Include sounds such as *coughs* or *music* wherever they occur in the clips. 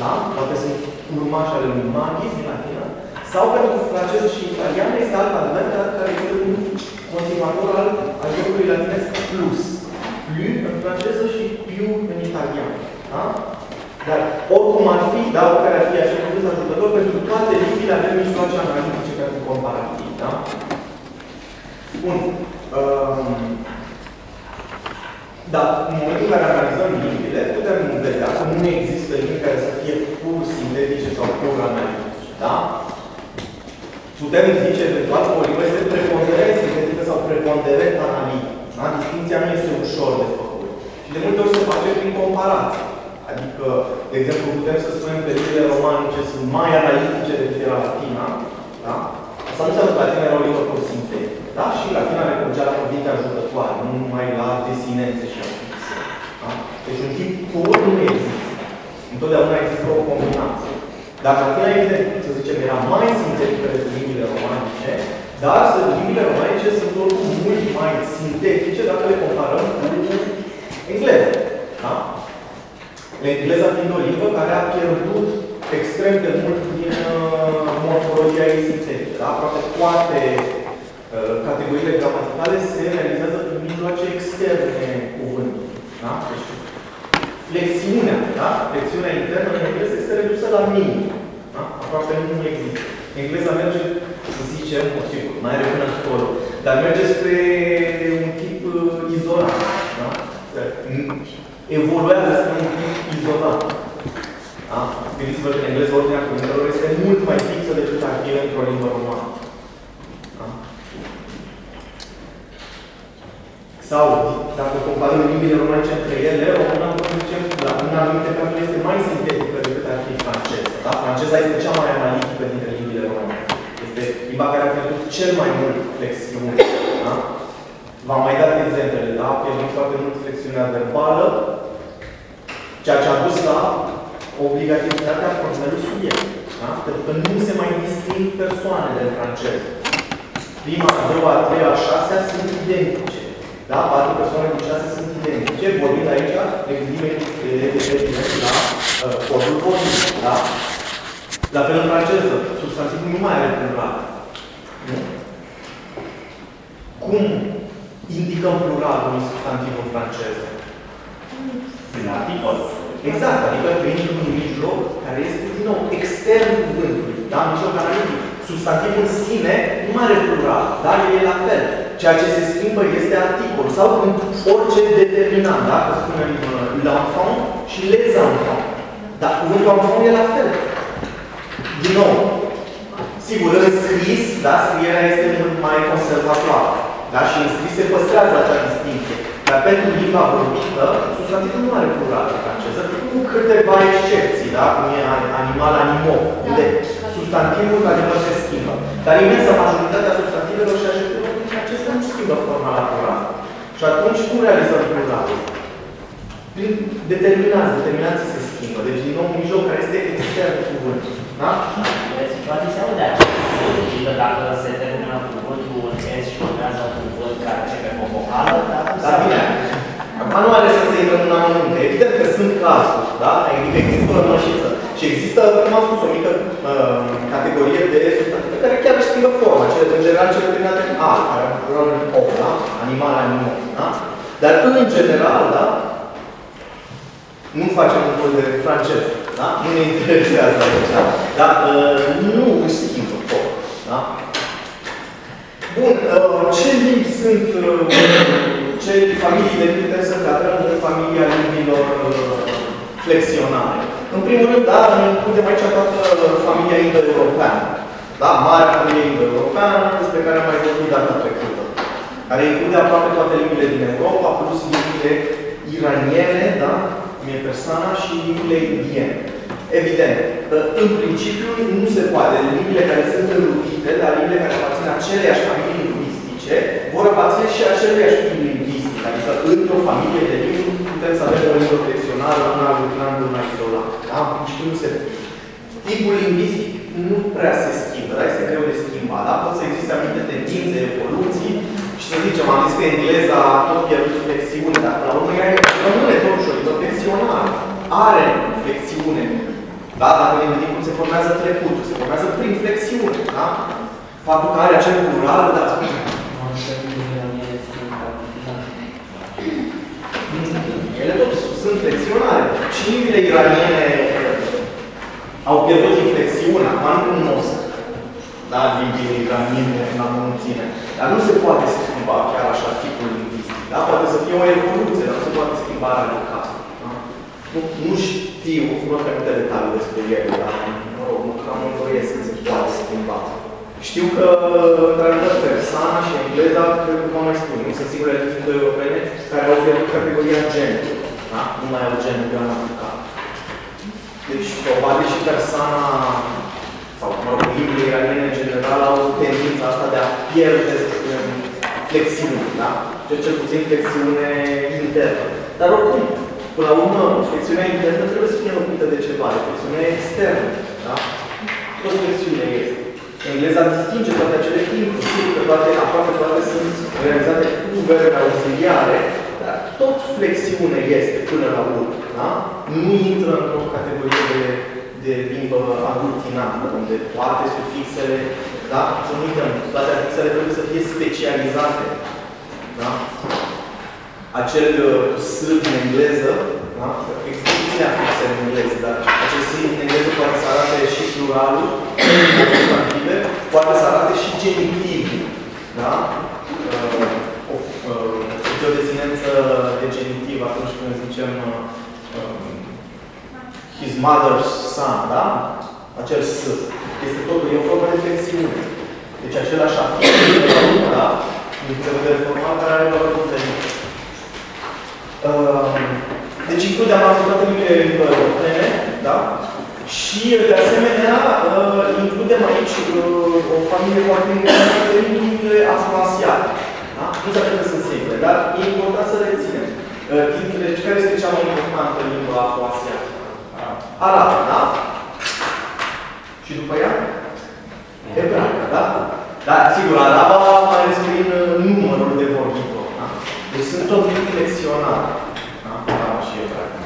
da? Poate sunt urmași ale lui magis din latină, sau pentru franceză și italiană este alt adevăr care este un continuator al adevărului latinesc plus. Plus în franceză și più în italiană. Da? Dar oricum ar fi, da, care ar fi acel cuvânt ajutător, pentru toate limbile avem mijloace analitice pentru comparativ. Da? Bun. Um, dar în momentul în care analizăm limbile, putem vedea că nu există limbi care să fie pur sintetice sau pur analitice. Da? Putem zice eventual că o limbă este preponderent sintetică sau preponderent analitică. Da? Distinția nu este ușor de făcut. Și de multe ori se face prin comparație. Adică, de exemplu, putem să spunem că limbile romanice sunt mai analitice decât era latina. Da? Asta nu înseamnă că latina era o limbă pur sintetică. Da? Și latina recurgea la cuvinte ajutătoare, nu numai la desinențe și afixe. Da? Deci un tip pur nu există. Întotdeauna există o combinație. Dacă latina, evident, să zicem, era mai sintetică decât limbile romanice, dar limbile romanice sunt oricum mult mai sintetice dacă le comparăm cu engleză. Da? Engleza fiind o limbă care a pierdut extrem de mult din uh, morfologia ei sintetică. Da? Aproape toate uh, categoriile gramaticale se realizează prin mijloace externe cuvântului. Da? Deci, flexiunea, da? flexiunea internă în engleză este redusă la minim. Da? Aproape nu există. Engleza merge, să zicem, o sigur, mai recunoscătorul, dar merge spre un tip uh, izolat. Da? Evoluează spre un tip izolat. Da? Gândiți-vă că în engleză ordinea cuvintelor este mult mai fixă decât ar fi într-o limbă romană. Sau, dacă comparăm limbile romanice între ele, româna, zicem, la în anumite cazuri este mai sintetică decât ar fi franceza. Da? Franceza este cea mai analitică dintre limbile romane. Este limba care a pierdut cel mai mult flexiune. Da? V-am mai dat exemplele, da? A pierdut foarte mult flexiunea verbală, ceea ce a dus la obligativitatea formării subiect. Da? Pentru că nu se mai disting persoanele în franceză. Prima, a doua, a treia, a șasea sunt identice. Da? Patru persoane din șase sunt identice. Vorbind aici, ne gândim evident la uh, codul vorbit. Da? La fel în franceză, substantivul nu mai are plural. Nu? Cum indicăm pluralul unui substantiv în franceză? Prin articol. Exact, adică prin un mijloc care este, din nou, extern cuvântului, da? Mijloc analitic. Substantivul în sine nu mai are plural, dar el e la fel. Ceea ce se schimbă este articol sau în orice determinant, da? Că spunem uh, l'enfant și les enfants. Dar cuvântul enfant e la fel. Din nou, sigur, în scris, da? Scrierea este mult mai conservatoare. Da? Și în scris se păstrează acea distinție. Dar pentru limba vorbită, substantivul nu are plural în franceză, cu câteva excepții, da? cum e animal, animal, unde substantivul la adevăr se schimbă. Dar imensa majoritatea substantivelor și adjectivelor acestea nu schimbă forma la plural. Și atunci, cum realizăm pluralul? Prin determinați, determinații se schimbă. Deci, din nou, un mijloc care este extern cuvântului. Da? În situații se aude acest dacă se termină cuvântul în S și urmează un cuvânt care începe cu o vocală, dar Da, bine. Acum nu are sens să intrăm în amănunte. Evident că sunt cazuri, da? Adică există o rămășiță. Și există, cum am spus, o mică uh, categorie de substantive care chiar își schimbă forma. Cele, în general, cele terminate în A, care au plural în O, da? Animal, animal, da? Dar, în general, da? Nu facem un curs de franceză, da? Nu ne interesează aici, da? Dar uh, nu își schimbă forma, da? Bun, uh, ce limbi sunt, uh, ce familii de limbi trebuie să cadrăm în familia limbilor uh, flexionale? În primul rând, da, ne includem aici toată familia indo-europeană. Da, marea familie indo-europeană, despre care am mai vorbit data trecută. Care include aproape toate limbile din Europa, plus limbile iraniene, da, cum e persana, și limbile indiene. Evident, în principiu nu se poate. Limbile care sunt înrudite, dar limbile care aparțin aceleiași familii lingvistice, vor aparține și aceleiași limbi lingvistice. Adică într-o familie de limbi putem să avem o limbă flexională, una lucrând mai izolat. Da? În principiu nu se Tipul lingvistic nu prea se schimbă, dar este greu de schimbat. Da? Pot să existe anumite tendințe, evoluții și să zicem, am zis că engleza a tot pierdut flexiune, dar la urmă ea rămâne totuși o limbă flexională. Are flexiune Da? Dacă ne gândim cum se formează trecutul, se formează prin flexiune. Da? Faptul că are acel plural, da, spune. Ele tot sunt flexionare. Cimile iraniene au pierdut inflexiunea, acum nu cunosc da, limbile iraniene în amănunțime. Dar nu se poate schimba chiar așa tipul lingvistic. Da? Poate să fie o evoluție, dar nu se poate schimba radical. Da? Nu, nu știu, nu cunosc mai multe detalii despre ele, dar mă rog, nu cam îmi doresc să se poate schimba. Știu că, într-adevăr, persana și engleza, cred că vă mai spun, nu sunt sigure fiind europene, care au pierdut categoria gen. Da? Nu mai au genul gramatical. Deci, probabil și persana, sau, mă rog, limbile iraniene în general, au tendința asta de a pierde flexiune, da? Deci, cel puțin flexiune internă. Dar oricum, până la urmă, flexiunea internă trebuie să fie locuită de ceva, de flexiune externă, da? Tot flexiune este. Engleza distinge toate acele timpuri, sigur că toate, aproape toate sunt realizate cu verbe auxiliare, dar tot flexiune este până la urmă. Da? Nu intră într-o categorie de, de limbă aglutinantă, unde toate sufixele, da? să nu uităm, toate afixele trebuie să fie specializate. Da? Acel uh, S în engleză, da? există puține afixe în engleză, dar acel S în engleză poate să arate și pluralul, substantive, poate să arate și genitivul. Da? Uh, o, uh, o desinență de genitiv atunci când zicem uh, his mother's son, da? Acel S. Este totul, e o formă de flexiune. Deci același afix, da? Din punct de vedere formal, care are valori diferite. Uh, deci include am toate limbile europene, da? Și, de asemenea, uh, includem aici uh, o familie foarte importantă de limbile afroasiate. Da? Nu știu că sunt simple, dar e important să reținem. Uh, care este cea mai importantă limbă afroasiată? Arabă, da? Și după ea? Ebraică, da? Dar, sigur, araba mai ales prin numărul de vorbitori. Da? Deci sunt tot flexionare. Da? Araba și ebraică.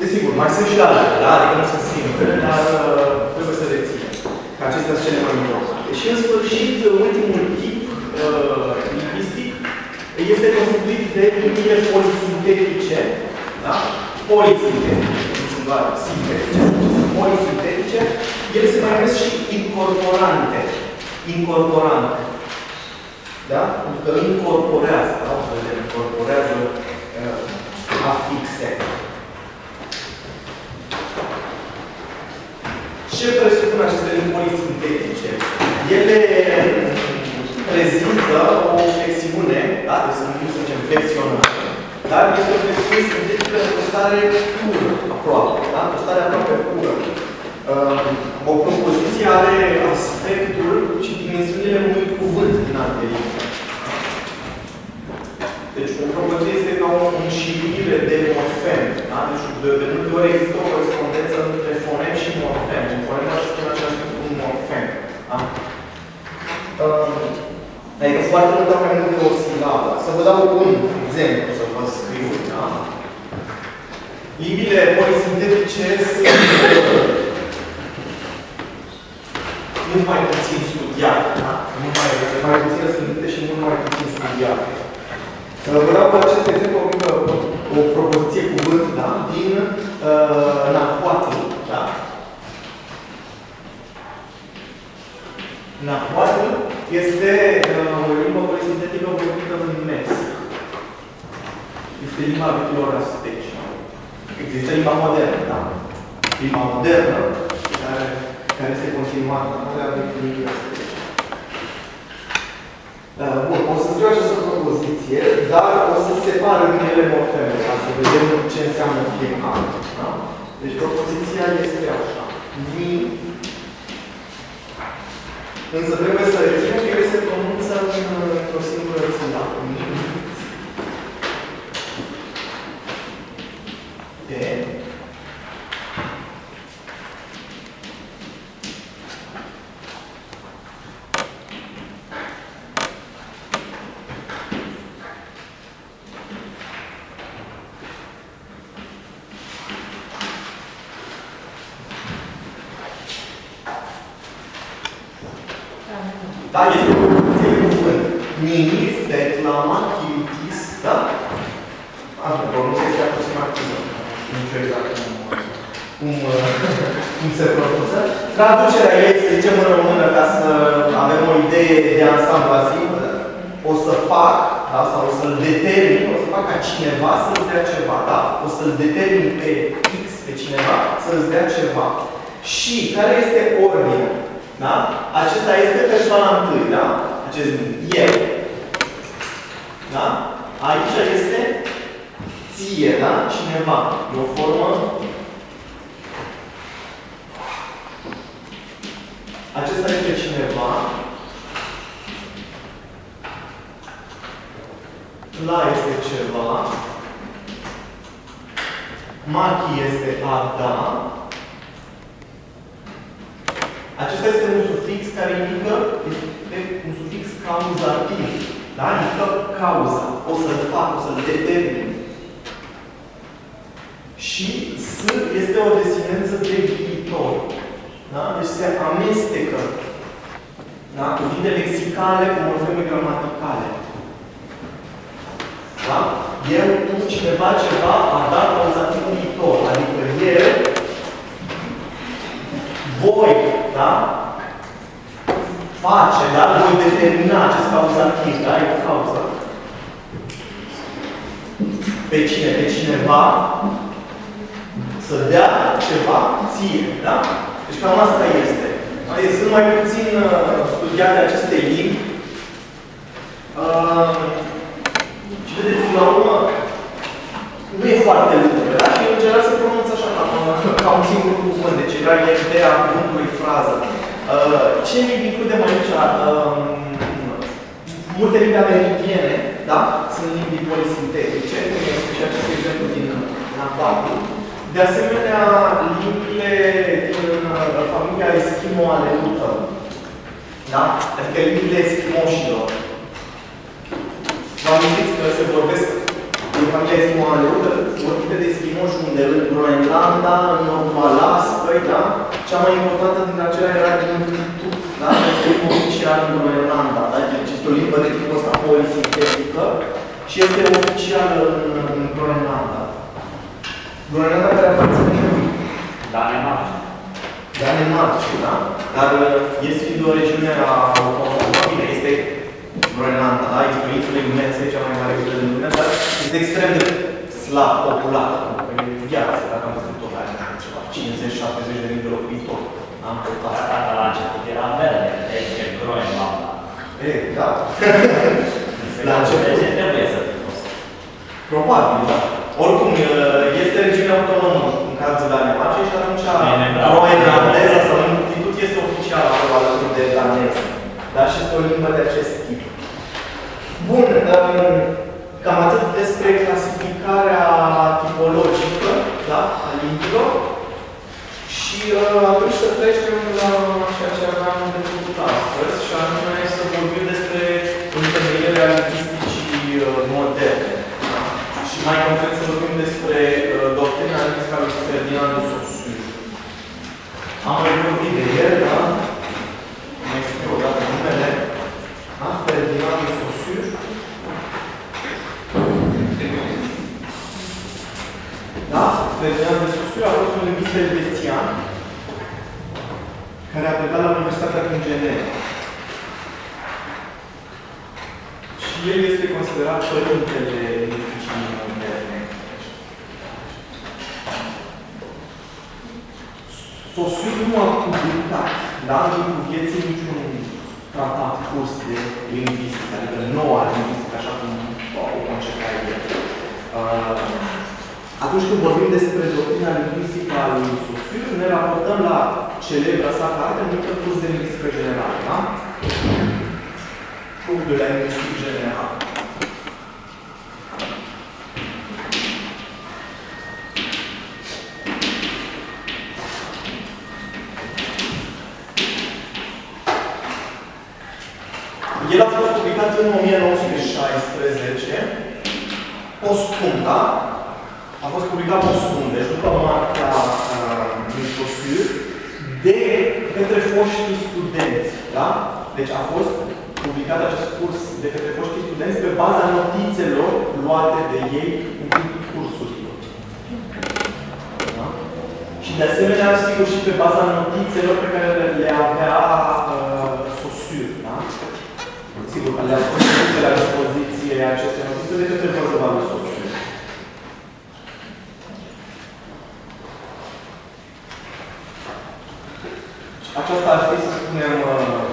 Desigur, mai sunt și altele, da? Adică nu sunt simple, dar uh, trebuie să reținem că acestea sunt cele mai importante. Și în sfârșit, ultimul tip uh, lingvistic este constituit de limbile polisintetice. Da? Polisintetice, nu sunt doar sintetice, sunt polisintetice. Ele se mai numesc și incorporante. Incorporante. Da? Pentru că incorporează, da? Incorporează uh, afixe. Ce presupun aceste limbi sintetice? Ele prezintă o flexiune, da? Deci să nu să zicem flexionare, dar este o flexiune sintetică o stare pură, aproape, da? O stare aproape pură. Uh, o propoziție are aspectul și dimensiunile unui cuvânt din alte limbi. Deci o propoziție este ca o înșirire de morfem. Da? Deci de, de multe ori există o corespondență între fonem și morfem. Un fonem poate să fie în același timp un morfem. Da? Uh, adică foarte mult mai mult de o silabă. Să vă dau un exemplu, să vă scriu. Da? Limbile polisintetice sunt mult mai puțin studiate. Da? Mult mai, mai puțin răspândite și mult mai puțin studiate. Vă dau cu acest exemplu o, mică, o propoziție cuvânt da? din uh, Nahuatl. Da? Nahuatl este o limbă polisintetică vorbită în Mexic. Este limba vechilor azteci. Există limba modernă, da? Limba modernă, care, care este continuată, are limba azteci. Bun, o să scriu această propoziție, dar o să separ între morfeme, ca să vedem ce înseamnă fiecare. Da? Deci propoziția este așa. Ni. Însă trebuie să reținem că ele se pronunță într-o singură silabă. Ni. Este o propoziție de cuvânt. Nimis, declamat, chiritis, da? Asta, pronunția este aproximativă. Nu știu exact cum, cum, *laughs* cum se pronunță. Traducerea ei, să zicem în română, ca să avem o idee de ansamblu simplă, o să fac, da? sau o să-l determin, o să fac ca cineva să-ți dea ceva, da? O să-l determin pe X, pe cineva, să-ți dea ceva. Și care este ordinea? Da? Acesta este persoana întâi, da? Acest eu. Da? Aici este ție, da? Cineva. E o formă Acesta este cineva. La este ceva. Machi este a da. Acesta este un sufix care indică este un sufix cauzativ. Da? Indică cauza. O să-l fac, o să-l determin. Și S este o desinență de viitor. Da? Deci se amestecă da? cuvinte lexicale cu morfeme gramaticale. Da? Eu, tu, cineva, ceva, a dat cauzativ viitor. Adică eu voi, da? Face, da? Voi determina acest cauzativ, da? E o cauză. Pe cine? Pe cineva să dea ceva ție, da? Deci cam asta este. Sunt mai puțin uh, studiate aceste limbi. Uh, și vedeți, la urmă, nu e foarte lungă, da? Și în general se pronunță așa, ca, ca un singur cuvânt. Deci era ideea cuvântului frază. Uh, ce limbi includem aici? Uh, multe limbi americane, da? Sunt limbi polisintetice, cum este și acest exemplu din Navarro. De asemenea, limbile din uh, familia Eschimo ale Lutăr. Da? Adică limbile eschimoșilor. Vă amintiți că se vorbesc din familia Eschimo ale Lutăr, vorbite de eschimoși unde? În Groenlanda, în Nordul Alaskei, da? Cea mai importantă dintre acelea era din Tut, da? Este limba oficial în Groenlanda, da? Deci este o limbă de tipul ăsta polisintetică și este oficială în, în Groenlanda. Groenlanda care aparține Danemarca. Danemarca, da? Dar este fiind o regiune autonomă, bine, este Groenlanda, da? Este o insulă imensă, cea mai mare insulă din lume, dar este extrem de slab populată. Pentru viață, dacă am văzut tot aia, ceva 50-70 de mii de locuitori. Am tot asta. Asta la început era verde, este Groenlanda. E, da. *laughs* La început trebuie să fie fost. Probabil, da. Oricum, este regiune autonomă în cazul Danemarcei și atunci groenlandeză sau institut este oficial acolo alături de daneză. Dar și este o limbă de acest tip. Bun, cam atât despre clasificarea tipologică da, a limbilor. Și atunci să trecem la ceea ce aveam de făcut astăzi, și anume să vorbim despre întemeierea lingvisticii moderne. Și mai concret să vorbim despre uh, doctrina lingvistică a lui Ferdinand de Saussure. Am mai vorbit de el, da? Mai scriu o dată numele. Da? Ferdinand de Saussure. Da? Ferdinand de Saussure a fost un lingvist elvețian care a plecat la Universitatea din Geneva. Și el este considerat părintele lingvisticii moderne. Saussure nu a publicat, da, în timpul vieții niciun tratat curs de lingvistică, adică noua lingvistică, așa cum o concepea el. Uh, atunci când vorbim despre doctrina lingvistică a lui Saussure, ne raportăm la celebra sa carte numită Curs de lingvistică generală, da? Curs de la lingvistică generală. El a fost publicat în 1916, postum, da? A fost publicat postum, deci după moartea uh, lui Saussure, de către foștii studenți, da? Deci a fost publicat acest curs de către foștii studenți pe baza notițelor luate de ei în timpul cursurilor. Da? Și de asemenea, sigur, și pe baza notițelor pe care le avea uh, Sosur, da? Sigur, le-a fost la dispoziție aceste notițe de către Văzăvarul Sosur. Aceasta ar fi, să spunem,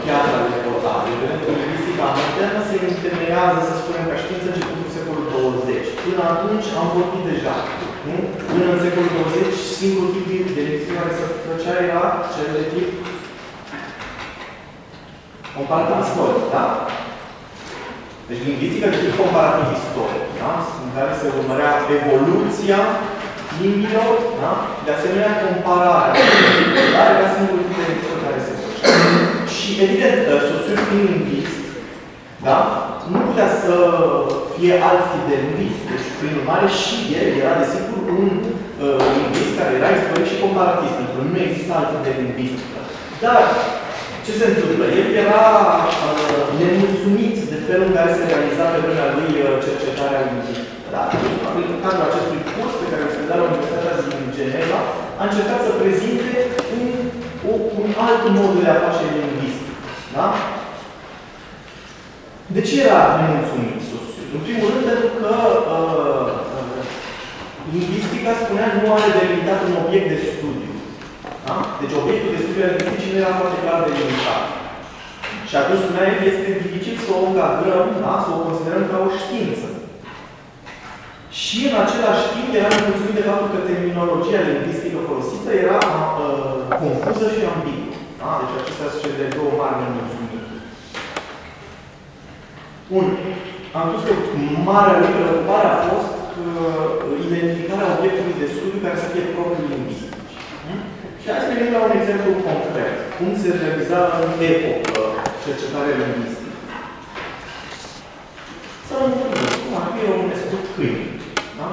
piatra de portare. Vedem că lingvistica modernă se întemeiază, să spunem, ca știință începând cu secolul 20. Până atunci am vorbit deja. Nu? Până în secolul 20, singurul tip de lecție care se făcea era cel de tip comparativ istoric, da? Deci lingvistică de tip comparativ istoric, da? În care se urmărea evoluția limbilor, da? De asemenea, compararea. Da? Era singurul tip de lecție care se făcea. *coughs* Și, evident, Saussure fiind lingvist, da? nu putea să fie alt tip de lingvist. Deci, prin urmare, și el era, desigur, un uh, lingvist care era istoric și comparativ, pentru că nu există alt tip de lingvistică. Dar, ce se întâmplă? El era uh, nemulțumit de felul în care se realiza pe vremea lui uh, cercetarea lingvistică. Da? În cadrul acestui curs pe care îl predea la Universitatea din Geneva, a încercat să prezinte un, un alt mod de a face lingvistică. Da? De ce era nemulțumit Saussure? În primul rând pentru că uh, lingvistica, spunea, nu are delimitat un obiect de studiu. Da? Deci obiectul de studiu al lingvisticii nu era foarte clar delimitat. Și atunci spunea el, este dificil să o încadrăm, da? să o considerăm ca o știință. Și în același timp era nemulțumit de faptul că terminologia lingvistică folosită era uh, confuză și ambiguă. Da? Deci acestea sunt cele de două mari nemulțumiri. Bun. Am spus că marea lui preocupare a fost uh, identificarea obiectului de studiu care să fie propriu lingvistic. Hmm? Și hai să venim la un exemplu concret. Cum se realiza în epocă cercetarea lingvistică. Să nu vorbim, cum ar fi un spus câini. Da?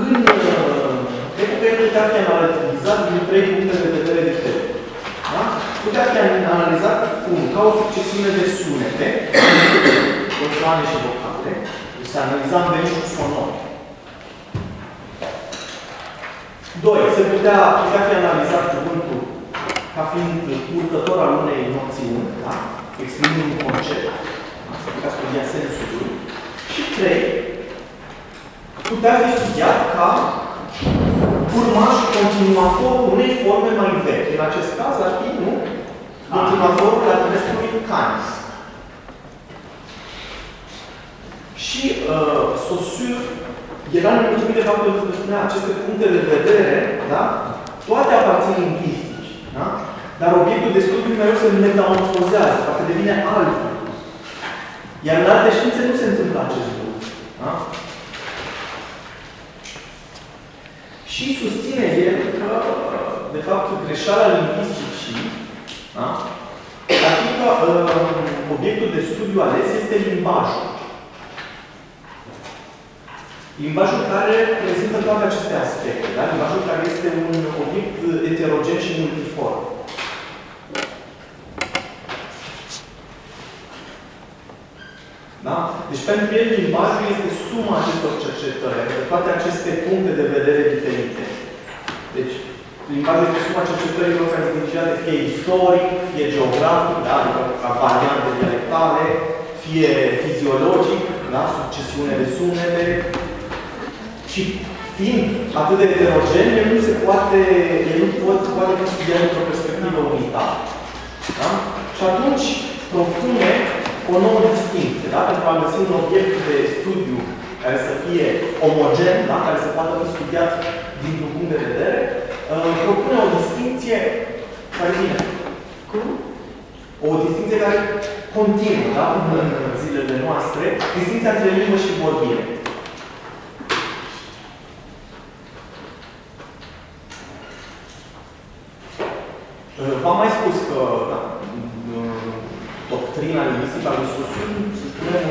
În uh, epocă el putea fi analizat din trei puncte de vedere diferite. Da? Putea fi analizat cum? Ca o succesiune de sunete, *coughs* consoane și vocale, se analiza în venitul sonor. Doi, se putea, putea fi analizat cuvântul ca fiind purtător al unei noțiuni, da? exprimând un concept, da? se putea studia sensul lui. Și trei, putea fi studiat ca urmaș continuator unei forme mai vechi. În acest caz ar fi, nu? Continuatorul latinescului canis. Și uh, Saussure era nemulțumit de faptul că spunea aceste puncte de vedere, da? toate aparțin lingvistici. Da? Dar obiectul de studiu mereu se metamorfozează, parcă devine altul. Iar în alte științe nu se întâmplă acest lucru. Da? Și susține el că, de fapt, greșeala lingvisticii, da? adică uh, obiectul de studiu ales este limbajul. Limbajul care prezintă toate aceste aspecte, da? limbajul care este un obiect heterogen și multiform. Da? Deci pentru el limbajul este suma acestor cercetări, de toate aceste puncte de vedere diferite. Deci, limbajul este suma cercetărilor care sunt indicate fie istoric, fie geografic, da? adică ca variante dialectale, fie fiziologic, da? succesiune de sunete, și fiind atât de heterogen, el nu se poate, el nu poate, poate fi studiat într-o perspectivă unitară. Da? Și atunci propune o nouă distincție, da? pentru a găsi un obiect de studiu care să fie omogen, da? care să poată fi studiat dintr-un punct de vedere, uh, propune o distincție care vine cu o distincție care continuă da? în zilele noastre, distinția între limbă și vorbire. V-am mai spus că da, doctrina lingvistică a lui Saussure, să spunem,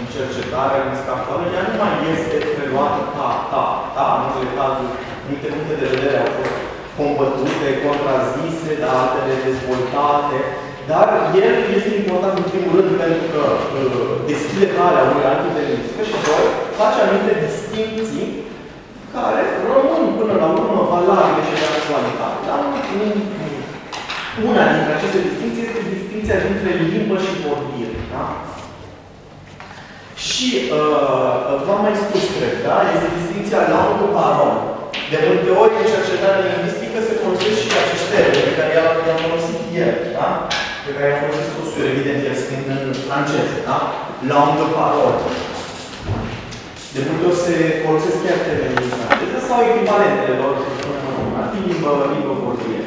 în cercetare, în scaftoare, ea nu mai este preluată ca ta, ta, în unele cazuri, multe puncte de vedere au fost combătute, contrazise, dar altele dezvoltate. Dar el este important în primul rând pentru că uh, deschide calea unui alt tip de lingvistică și doi, face anumite distinții care rămân până la urmă valabile și de actualitate. Dar una dintre aceste distinții este distinția dintre limbă și vorbire. Da? Și uh, v-am mai spus, cred, da? Este distinția langue parol. De multe ori, în cercetarea lingvistică se folosesc și acești termeni pe care i-am folosit el, da? Pe care i-am folosit scosul, evident, el scriind în franceză, da? Langue parol. De multe ori se folosesc chiar termenii în franceză sau echivalentele lor, ar fi limbă, limbă vorbire.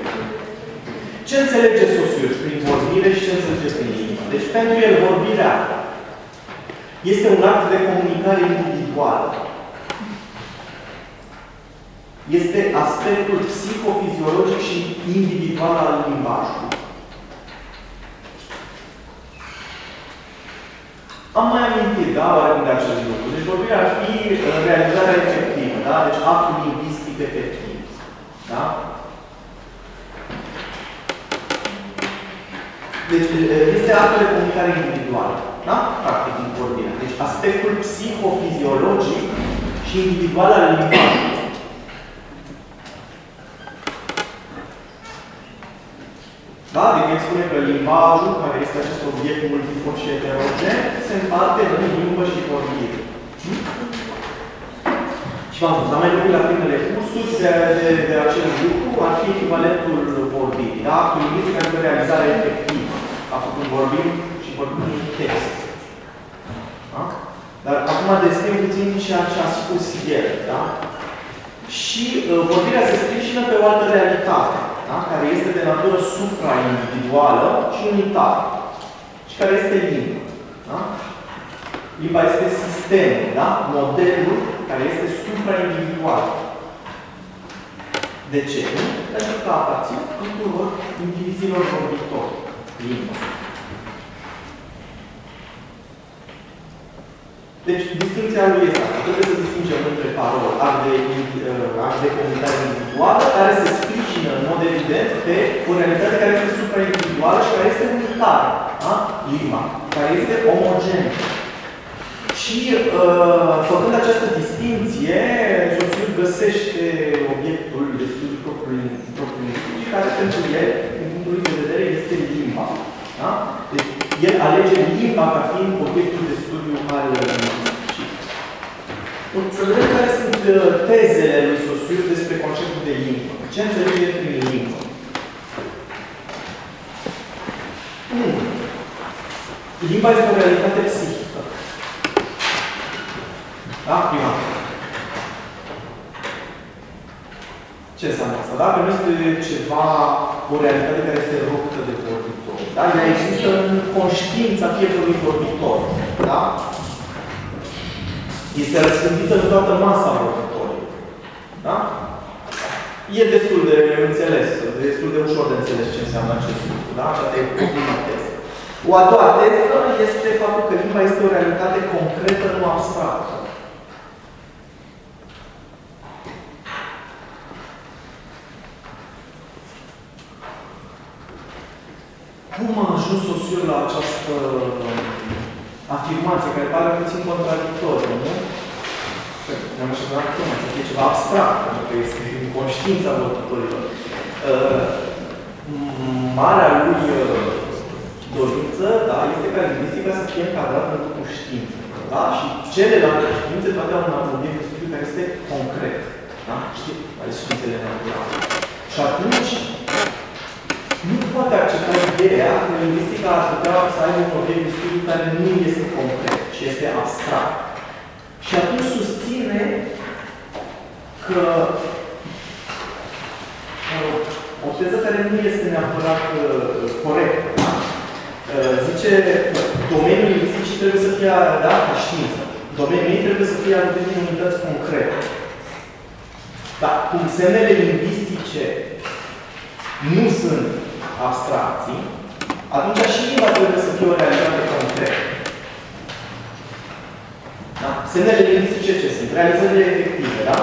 Ce înțelege Saussure prin vorbire și ce înțelege prin limbă? Deci, pentru el, vorbirea este un act de comunicare individuală. Este aspectul psihofiziologic și individual al limbajului. Am mai amintit, da, oarecum de acest lucru. Deci vorbirea ar fi realizarea efectivă, da? Deci actul lingvistic efectiv. Da? Deci este actul de comunicare individuală. Da? Practic, din vorbire. Deci aspectul psihofiziologic și individual al limbajului. Da? Deci el spune că limbajul, care este acest obiect multiform și heterogen, se împarte în limbă și vorbire. Hmm? Și v-am spus, am mai vorbit la primele cursuri de, de, de acest lucru, ar fi echivalentul vorbirii. Da? Actul lingvistic adică realizarea efectivă. Acum când vorbim și vorbim în text. Da? Dar acum descriem puțin ceea ce a spus el. Da? Și uh, vorbirea se sprijină pe o altă realitate da? care este de natură supra-individuală și unitară, și care este limba. Da? Limba este sistemul, da? modelul care este supra-individual. De ce? Pentru că aparțin tuturor indivizilor vorbitori. Limba. Deci, distinția lui este asta. Trebuie să distingem între parol, act de, uh, act de comunicare individuală, care se sprijină în mod evident pe o realitate care este supraindividuală și care este unitară. Da? Limba. Care este omogenă. Și uh, făcând această distinție, Saussure găsește obiectul de studiu propriu care pentru el, din punctul lui de vedere, este limba. Da? Deci, el alege limba ca fiind obiectul de studiu al lingvisticii. Să vedem care sunt uh, tezele lui Saussure despre conceptul de limbă. Ce înțelege prin limbă? 1. Limba este o realitate psihică. Da? Prima. Ce înseamnă asta? Da? Că nu este ceva, o realitate care este ruptă de vorbitor. Da? Ea există în conștiința fiecărui vorbitor. Da? Este răspândită în toată masa vorbitorilor. Da? E destul de înțeles, destul de ușor de înțeles ce înseamnă acest lucru. Da? Aceasta e o prima teză. O a doua teză este faptul că limba este o realitate concretă, nu abstractă. Cum a ajuns Saussure la această afirmație, care pare puțin contradictorie, nu? Ne-am așteptat cum să fie ceva abstract, pentru că este în conștiința vorbitorilor. Uh, marea lui uh, dorință, da, este ca lingvistica să fie încadrată într-o știință. Da? Și celelalte științe toate au un obiect de studiu care este concret. Da? Știi? Ale științele naturale. Și atunci, nu poate accepta ideea că lingvistica ar putea să aibă un obiect de studiu care nu este concret, ci este abstract. Și atunci susține că o teză care nu este neapărat uh, corectă. Da? Uh, zice că domeniul lingvistic trebuie să fie da, ca știință. Domeniul ei trebuie să fie anumite din unități concrete. Dar cum semnele lingvistice nu sunt abstracții, atunci și limba trebuie să fie o realitate concretă. Da? Semnele lingvistice ce sunt? Realizările efective, da?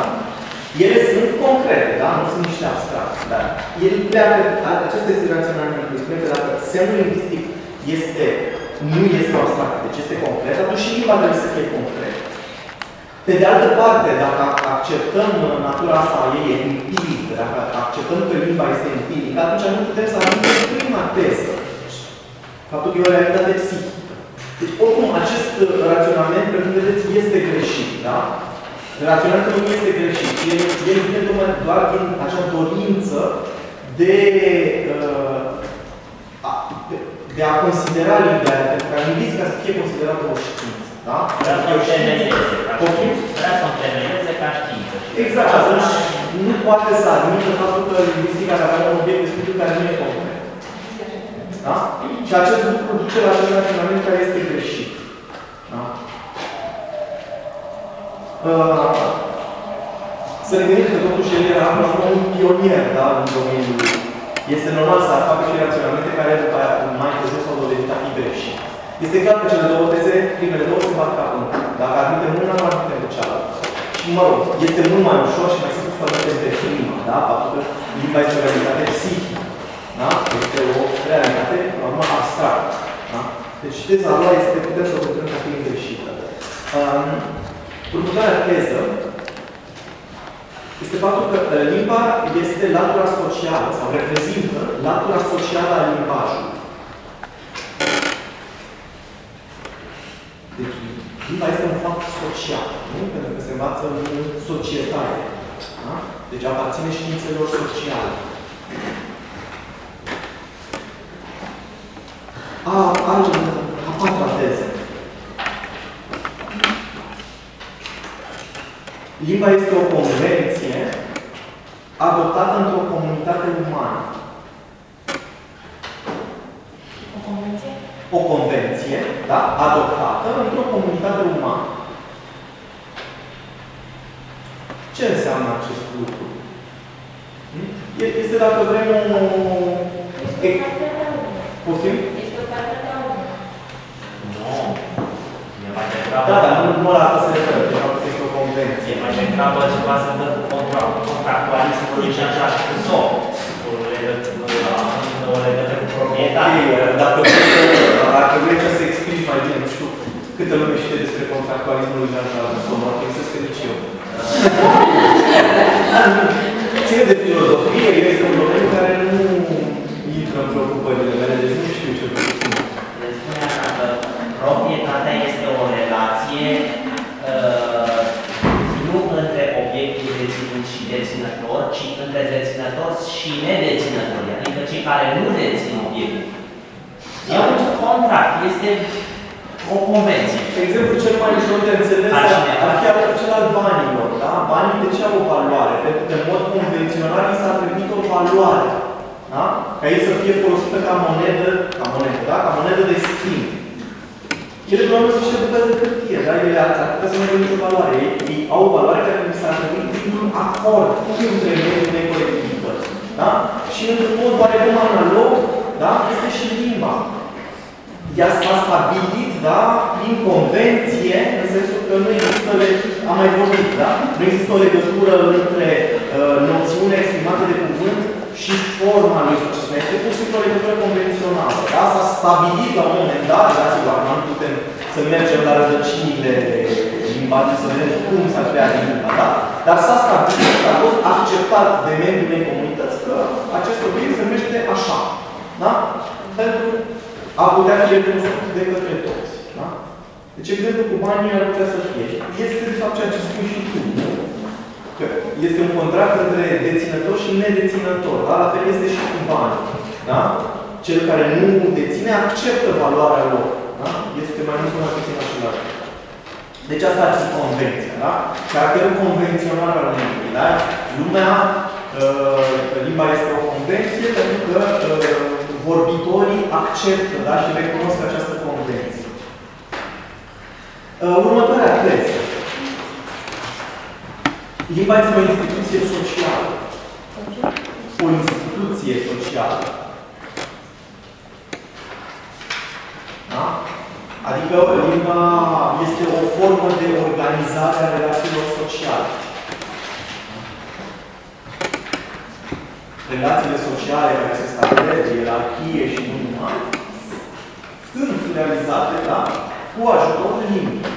Ele sunt concrete, da? Nu sunt niște abstracții. Dar el pleacă, acesta este raționamentul, spune că dacă semnul lingvistic este, nu este abstract, deci este concret, atunci și limba trebuie să fie concret. Pe de altă parte, dacă acceptăm natura asta a ei empirică, dacă acceptăm că limba este empirică, atunci nu putem să ajungem prima teză. Faptul că e o realitate psihică. Deci, oricum, acest raționament, pentru vedeți, este greșit, da? Raționamentul nu este greșit. El, el vine doar din acea dorință de, uh, de, de a considera limba, pentru ca lingvistica să fie considerată o știință. Da? Vrea să o întemeieze ca Poftim? știință. Vrea să o întemeieze ca știință. Exact, și atunci nu poate să admită faptul că lingvistica are avea un obiect de studiu care nu e concret. Da? Și acest lucru duce la acest raționament care este greșit. Da? Uh, să ne gândim că totuși el era până la urmă un pionier da, în domeniul. Este normal să facă și raționamente care după aia, mai târziu s-au dovedit a fi greșite. Este clar că cele două teze, primele două se bat cap în cap. Dacă admitem una, nu admitem pe cealaltă. Și mă rog, este mult mai ușor și mai simplu să admitem pe prima, da? Faptul că limba este o realitate psihică. Da? Este o realitate, la urmă, abstractă. Da? Deci teza lor este, putem să o putem ca fiind greșită. Um, următoarea teză este faptul că uh, limba este latura socială sau reprezintă latura socială a limbajului. Deci, limba este un fapt social, nu? Pentru că se învață în societate. Da? Deci aparține științelor sociale. A, a, a patra teză. Limba este o convenție adoptată într-o comunitate umană. O convenție? O convenție, da, adoptată într-o comunitate umană. Ce înseamnă acest lucru? Hmm? E- Este, dacă vrem, o... Este o carte de aur. Poftim? Este o carte de aur. Nu. E mai degrabă, Da, dar nu, nu la asta se referă, de fapt că este o convenție. e mai degrabă ceva să dă cu contra- contractualismul și așa și cu SOP. Cu legătură, o legătură cu proprietate. Ok, dacă vrei să, ar trebui aici să explici mai bine, nu știu, câtă lume știe despre contractualismul lui Jean-Charles Rousseau, mă trebuie să scrie nici eu. *laughs* Ține de filozofie, este un domeniu care nu intră în preocupările mele, deci nu știu ce vreau să spun. Le spune așa că proprietatea este o relație uh, nu între obiectul deținut și deținător, ci între deținător și nedeținători, adică cei care nu dețin obiectul. E un contract, este o convenție. Exemplu cel mai ușor de înțeles Altcineva. ar fi acela al banilor, da? Banii de ce au o valoare? Pentru că în mod convențional îi s-a atribuit o valoare, da? Ca ei să fie folosită ca monedă, ca monedă, da? Ca monedă de schimb. Ele doar nu se bucăți de hârtie, da? Ele ar ar putea să nu aibă nicio valoare. Ei, ei au o valoare care li s-a atribuit printr-un acord cu între membrii colectivități. Da? Și într-un mod oarecum analog, da? Este și limba ea s-a stabilit, da, prin convenție, în sensul că nu există, le- am mai vorbit, da, nu există o legătură între uh, noțiunea exprimată de cuvânt și forma lui acesta. Este pur și simplu o legătură convențională. Da? S-a stabilit la un moment dat, dați-vă, acum nu putem să mergem la rădăcinile limbajului, să vedem cum s-a creat limba, da? Dar s-a stabilit, a fost acceptat de membrii unei comunități că acest obiect se numește așa. Da? Pentru a putea fi recunoscut de către toți. Da? Deci, exemplu cu banii ar putea să fie. Este, de fapt, ceea ce spui și tu, nu? Că este un contract între deținător și nedeținător. Da? La fel este și cu banii. Da? Cel care nu deține acceptă valoarea lor. Da? Este mai mult sau mai puțin același. Deci asta ar fi convenția, da? Caracterul convențional al limbii, da? Lumea, uh, limba este o convenție pentru că uh, vorbitorii acceptă, da? Și recunosc această convenție. Uh, următoarea teză. Limba este o instituție socială. O instituție socială. Da? Adică limba este o formă de organizare a relațiilor sociale. Relațiile sociale care se stabilesc, ierarhie și nu numai, sunt realizate da, cu ajutorul limbii.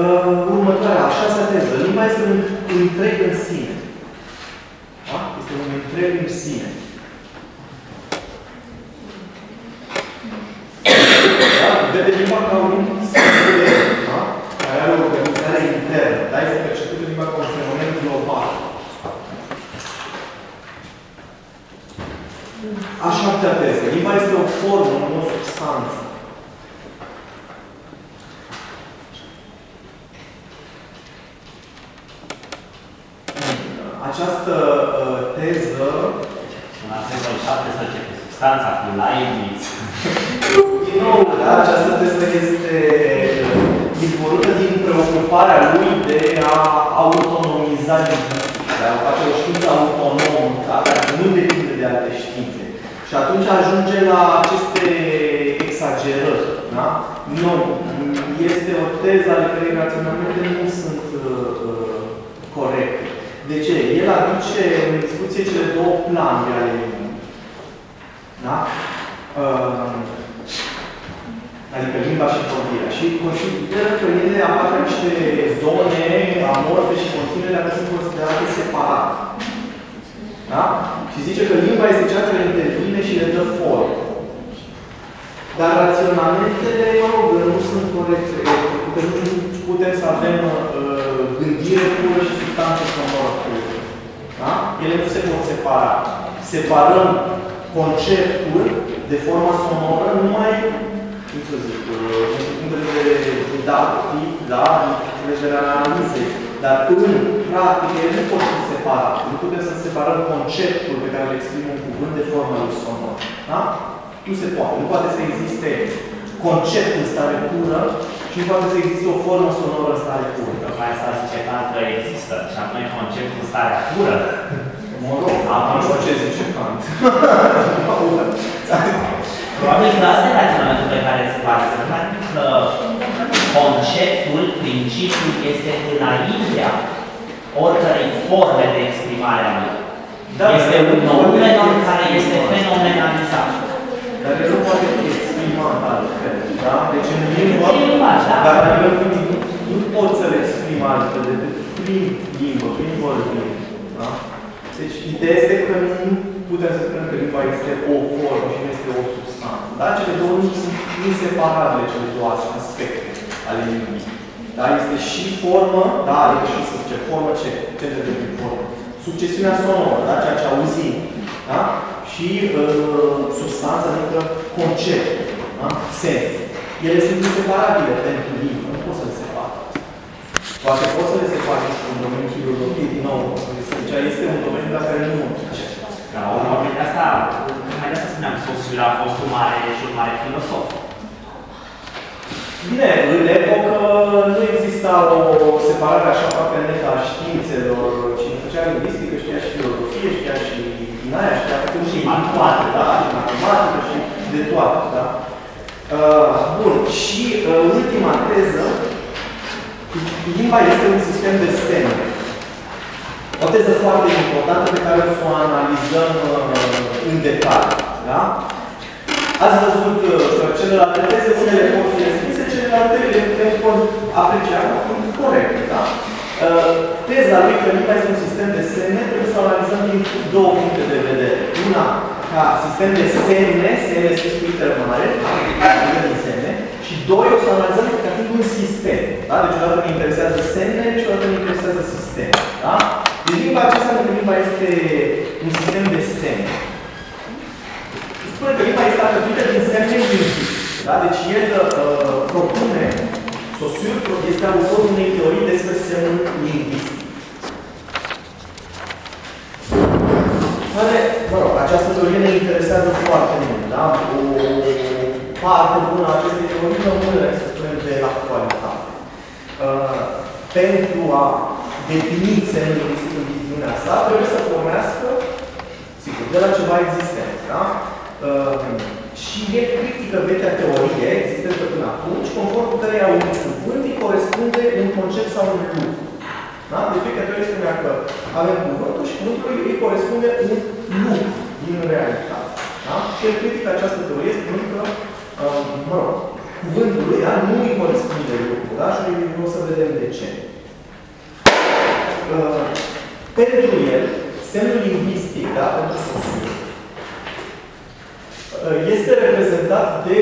Uh, următoarea, a șasea teză. Limba este un întreg în sine. Da? Este un întreg în sine. Da? Vede limba ca un sistem, da? care are o organizare internă. Da? Este percepută limba ca un fenomen global. A șaptea teză. Limba este o formă, nu o substanță. Această uh, teză În articolul 17 cu substanța cu Leibniz. Din nou, da, această teză este izvorâtă din preocuparea lui de a autonomiza lingvistica, de a face o știință autonomă, da, care nu depinde de alte științe. Și atunci ajunge la aceste exagerări. Da? Nu, este o teză ale cărei raționamente nu sunt uh, uh, corecte. De ce? El aduce în discuție cele două planuri ale limbii. Da? Uh, adică limba și frontiera. Și consideră că ele apar niște zone amorfe și continue dacă sunt considerate separate. Da? Și zice că limba este cea care intervine și le dă formă. Dar raționamentele, mă rog, nu sunt corecte. Că nu putem să avem uh, gândire pură și substanță sonoră pură. Da? Ele nu se pot separa. Separăm conceptul de forma sonoră numai cum să zic, din punct de vedere didactic, da, din punct de vedere analizei, dar în practică ele nu pot fi separate. Nu putem să separăm conceptul pe care îl exprimă un cuvânt de forma lui sonor. Da? Nu se poate. Nu poate să existe concept în stare pură și nu poate să existe o formă sonoră în stare pură. Tocmai asta zice Kant că există. Și atunci conceptul starea pură. Mă rog, atunci ce zice Kant? *laughs* Probabil că asta e raționamentul pe care se bazează. Numai că conceptul, principiul este înaintea oricărei forme de exprimare a lui. Da, este dar un nu nou poate fenomen fi care este exprimat. fenomenalizat. Dar el nu poate fi exprimat altfel. Da? Deci în limbă, Exprimat, da. dar la nivel cuvânt, nu poți să le exprimi altfel decât prin limbă, prin vorbire. Da? Deci ideea este că nu putem să spunem că limba este o formă și nu este o substanță. Da? Cele două nu sunt inseparabile, cele două aspecte ale limbii. Da? Este și formă, da? Adică și să zice formă ce? Ce înțelegem prin formă? Succesiunea sonoră, da? Ceea ce auzim. Da? Și uh, substanța, adică conceptul, da? sens. Ele sunt inseparabile pentru limbă, nu poți să le separi. Poate poți să le separi și în domeniul filozofiei, din nou, zicea, este un domeniu la care nu mă duce. Da, urmă, de asta, mai de asta spuneam, Saussure a fost un mare și un mare filosof. Bine, în epocă nu exista o separare așa foarte netă a științelor. Cine făcea lingvistică știa și filozofie, știa și din aia, știa cum și matematică. da, și matematică și de toate, da? Uh, bun, și uh, ultima teză, limba este un sistem de semne. O teză foarte importantă pe care o să o analizăm uh, în detaliu, da? Ați văzut că celelalte teze, unele pot fi scrise, celelalte le putem aprecia ca fiind corecte. Da? Uh, Teza lui că limba este un sistem de semne trebuie să o analizăm din două puncte de vedere. Una, ca sistem de semne, semne scris cu literă mare, adică din semne, și doi, o să o analizăm ca fiind un sistem. Da? Deci odată ne interesează semne, și odată ne interesează sistem. Da? Deci limba aceasta, că limba este un sistem de semne spune că limba este alcătuită din semne lingvistice. Da? Deci el uh, propune, Saussure este autorul unei teorii despre semnul lingvistic. Care, mă rog, această teorie ne interesează foarte mult, da? O parte bună a acestei teorii rămâne, să spunem, de actualitate. Uh, pentru a defini semnul lingvistic în viziunea sa, trebuie să pornească, sigur, de la ceva existent, da? Uh, și el critică vechea teorie existentă până atunci, conform cu căreia un cuvânt îi corespunde un concept sau un lucru. Da? De fiecare teorie spunea că avem cuvântul și cuvântul îi corespunde un lucru din realitate. Da? Și el critică această teorie spunând că, uh, mă rog, cuvântului da, nu îi corespunde lucru, da? Și o să vedem de ce. Uh, pentru el, semnul lingvistic, da, pentru Saussure, uh, este reprezentat de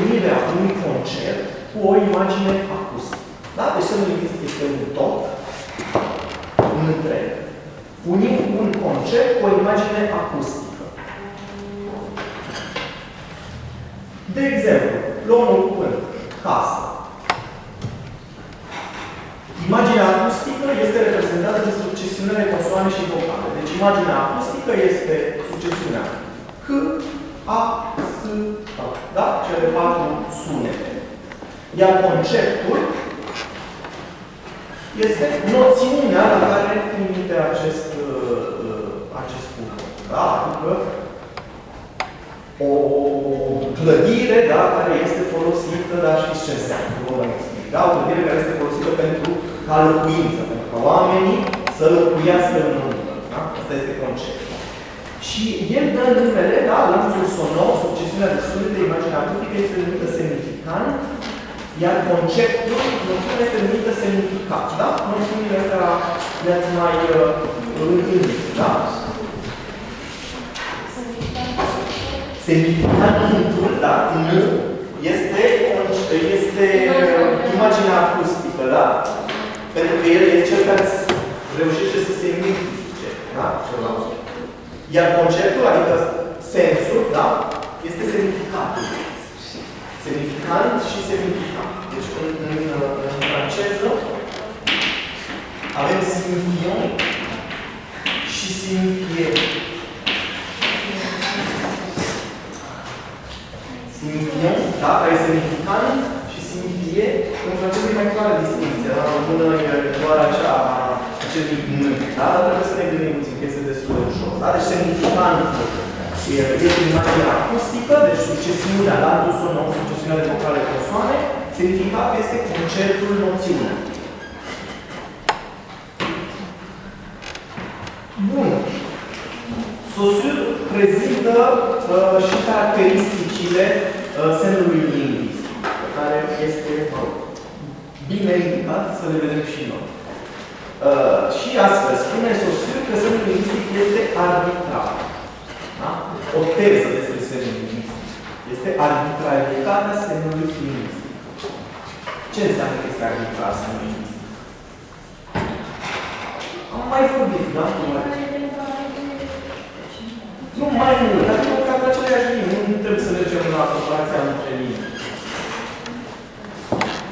unirea unui concept cu o imagine acustică. Da? Deci semnul lingvistic este un tot, un întreg. Unim un concept cu o imagine acustică. De exemplu, luăm un cuvânt, casă. Imaginea acustică este reprezentată de succesiunea de consoane și vocale. Deci imaginea acustică este succesiunea C, A, S, A. Da? Cele patru sunete. Iar conceptul este noțiunea la care trimite acest, uh, acest cuvânt. Da? Adică o clădire da, care este folosită, dar știți ce înseamnă, vă mai explic. Da? O clădire care este folosită pentru ca locuință, pentru ca oamenii să locuiască în umbră. Da? Asta este conceptul. Și el dă numele, da, lanțul sonor, succesiunea de sunete, imaginea acustică este numită semnificant, iar conceptul, noțiunea este numită semnificat. Da? Noțiunile astea le-ați mai uh, întâlnit. Da? Semnificantul, da, nu, este, este imaginea acustică, da? Pentru că el este cel care reușește să se identifice, da? Ceva. Iar conceptul, adică sensul, da, este semnificatul. Semnificant și semnificant. Deci în, în, în franceză avem signifiant și signifier. Signifiant, da, care e semnificant și signifier, în franceză e mai clară distinția, da? În bună e doar acea, acel n, da? Dar trebuie să ne gândim puțin, că este destul de ușor. Da? Deci semnificant este imaginea acustică, deci succesiunea, lantul sonor, succesiunea de vocale consoane, semnificat este concertul noțiune. Bun. Saussure prezintă uh, și caracteristicile uh, semnului lingvistic, pe care este uh, bine indicat să le vedem și noi. Uh, și astfel spune Saussure că semnul lingvistic este arbitrar. Da? O teză despre semnul lingvistic. Este arbitraritatea semnului lingvistic. Ce înseamnă că este arbitrar semnul lingvistic? Am mai vorbit, da? Nu mai mult, dar nu cam la aceleași limbi. Nu trebuie să mergem la comparația între limbi.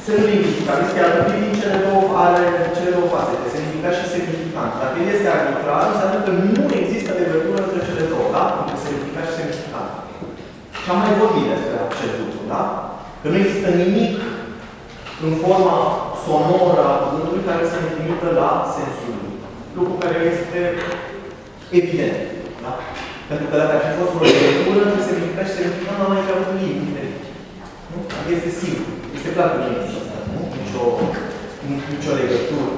Semnul lingvistic, aveți că e din cele două, are cele două fațete, semnificat și semnificant. Dacă el este arbitrar, înseamnă că nu există legătură între cele două, da? Între semnificat și semnificant. Și am mai vorbit despre acest lucru, da? Că nu există nimic în forma sonoră a cuvântului care să ne trimită la sensul lui. Lucru care este evident, da? Pentru că dacă ar fi fost o legătură între semnificat și semnificant, nu am mai avut nimic diferit. Nu? Adică este simplu. Este clar că nu există, nu? Nicio, nicio legătură.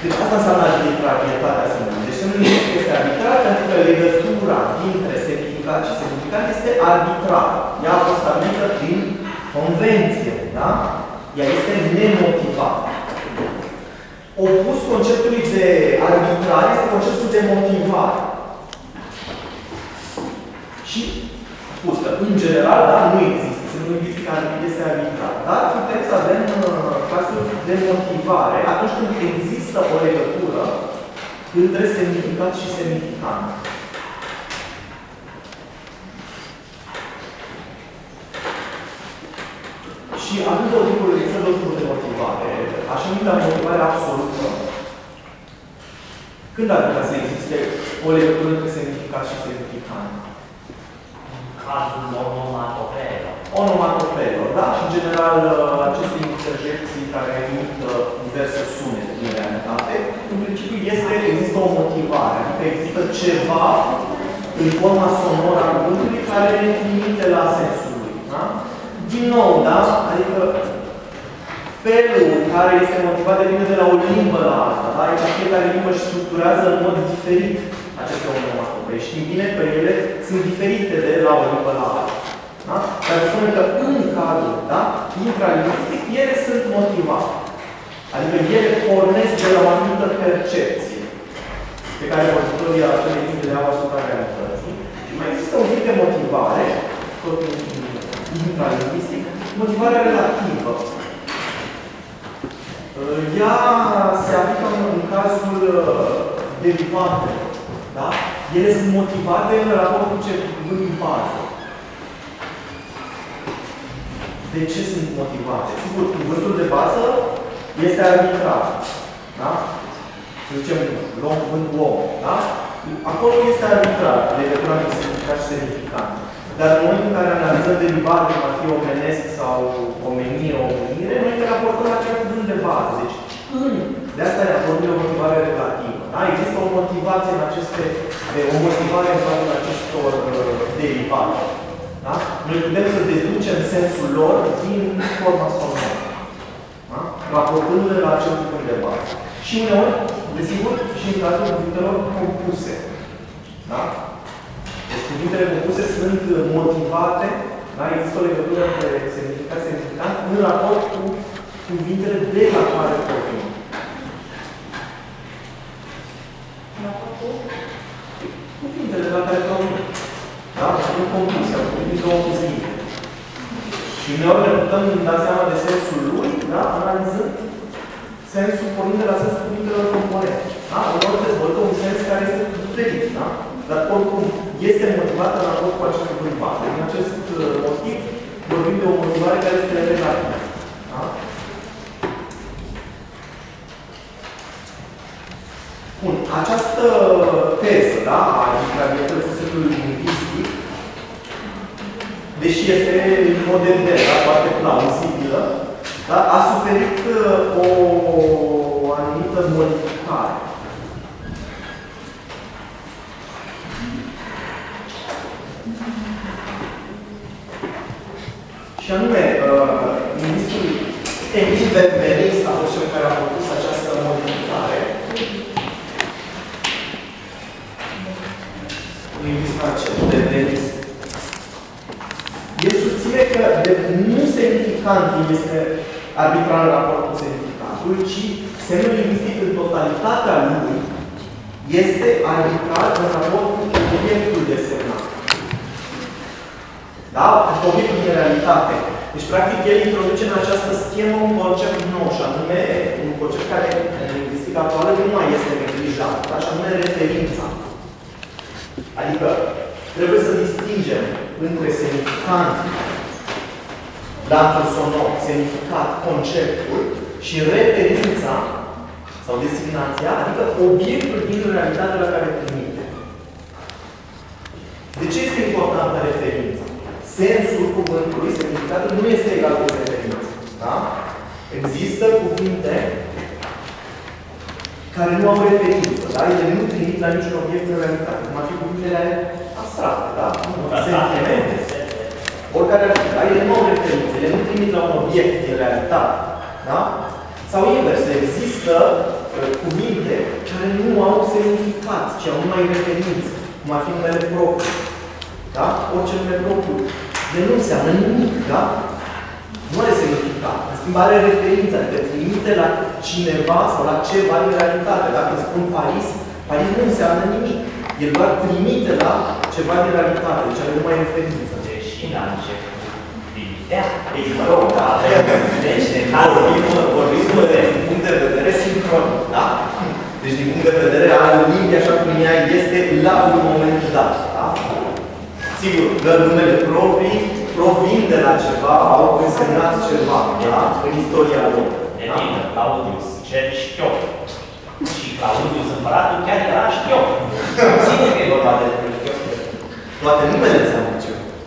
Deci asta înseamnă arbitraritatea semnului. Deci semnul este arbitrar pentru că legătura dintre semnificat și semnificat este arbitrar. Ea a fost stabilită prin convenție, da? Ea este nemotivată. Opus conceptului de arbitrar este conceptul de motivare. Și spus că, în general, da, nu există. Semnul lingvistic este arbitrar. Dar putem să avem uh, cazuri de motivare atunci când există o legătură între semnificat și semnificant. Și având două tipuri, există două tipuri de motivare. Așa numită motivare absolută. Când ar putea să existe o legătură între semnificat și semnificant? Cazul onomatopelor. Onomatopelor, da? Și în general aceste interjecții care emit diverse sunete din realitate, în principiu este, există o motivare, adică există ceva în forma sonoră a cuvântului care ne trimite la sensul lui. Da? Din nou, da? Adică felul care este motivat depinde de la o limbă la alta, da? Adică fiecare limbă își structurează în mod diferit aceste onomatope. Știm bine că ele sunt diferite de la o limbă la alta. Da? Dar spune că în cadrul da? intralingvistic ele sunt motivate. Adică ele pornesc de la o anumită percepție pe care vorbitorii acelei limbi le au asupra realității. Și mai există un tip de motivare, tot intralingvistic, motivarea relativă. Ea se aplică în, în cazul uh, derivatelor. Da? Ele sunt motivate în raport cu ce cuvânt bază. De ce sunt motivate? Sigur, cuvântul de bază este arbitrar. Da? Să zicem, luăm cuvântul om. Da? Acolo este arbitrar, legătura între semnificat și semnificant. Dar în momentul în care analizăm derivate, cum ar fi omenesc sau omenie, omenire, noi ne raportăm la acel cuvânt de bază. Deci, în, de asta e vorbim de o motivare relativă. Da? Există o motivație în aceste, de, o motivare în cadrul acestor uh, derivate. Da? Noi putem să deducem sensul lor din forma sonoră. Da? Raportându-le la acel cuvânt de bază. Și uneori, desigur, și în cazul cuvintelor compuse. Da? Deci cuvintele compuse sunt motivate, da? există o legătură între semnificat semnificant în raport cu cuvintele de la care provin. Cuvintele de la care provin. Da? Sunt compuse, au provenit două cuvinte. Și uneori ne putem da seama de sensul lui, da? analizând sensul pornind de la sensul cuvintelor componente. Da? Uneori dezvoltă un sens care este diferit. Da? Dar oricum este motivată în raport cu acest cuvânt bază. Din acest uh, motiv vorbim de o motivare care este relativă. Da? Bun, această teză, da, a arbitrarietății deși este în mod evident, da, foarte plauzibilă, da, a suferit uh, o, o anumită modificare. Și anume, uh, ministrul Emil Berberis a fost cel care a propus această modificare. Lingvist francez, Berberis. El susține că de, nu semnificantul este arbitrar în raport cu semnificantul, ci semnul lingvistic în totalitatea lui este arbitrar în raport cu obiectul de semnat. Da? Obiectul de realitate. Deci, practic, el introduce în această schemă un concept nou, și anume un concept care în lingvistica actuală nu mai este neglijat, da? și anume referința. Adică, trebuie să distingem între semnificant, lanțul sonor, semnificat, conceptul și referința sau designația, adică obiectul din realitatea la care trimite. De ce este importantă referința? sensul cuvântului, semnificatul, nu este egal cu referință. Da? Există cuvinte care nu au referință, da? Ele nu trimit la niciun obiect în realitate, cum ar fi cuvintele abstracte, da? Sentimente. Oricare ar fi, da? Ele nu au referință, ele nu trimit la un obiect din realitate, da? Sau invers, există uh, cuvinte care nu au semnificat, ci au numai referință, cum ar fi numele propriu. Da? Orice nume propriu de nu înseamnă nimic, da? Nu are semnificat. În schimb, are referință, adică trimite la cineva sau la ceva din realitate. Dacă spun Paris, Paris nu înseamnă nimic. El doar trimite la ceva din realitate, deci are numai referință. Deși la început trimitea, deci mă rog, da, deci de cazul Vorbim de punct de vedere sincronic, da? Deci din punct de vedere al limbii așa cum ea este la un moment dat, da? Sigur, că numele proprii provin de la ceva, au însemnat ceva, da? În istoria lor. de tine, Claudius, cel șchiop. Și Claudius împăratul chiar era șchiop. Ține că e vorba de șchiop. Toate numele înseamnă ceva.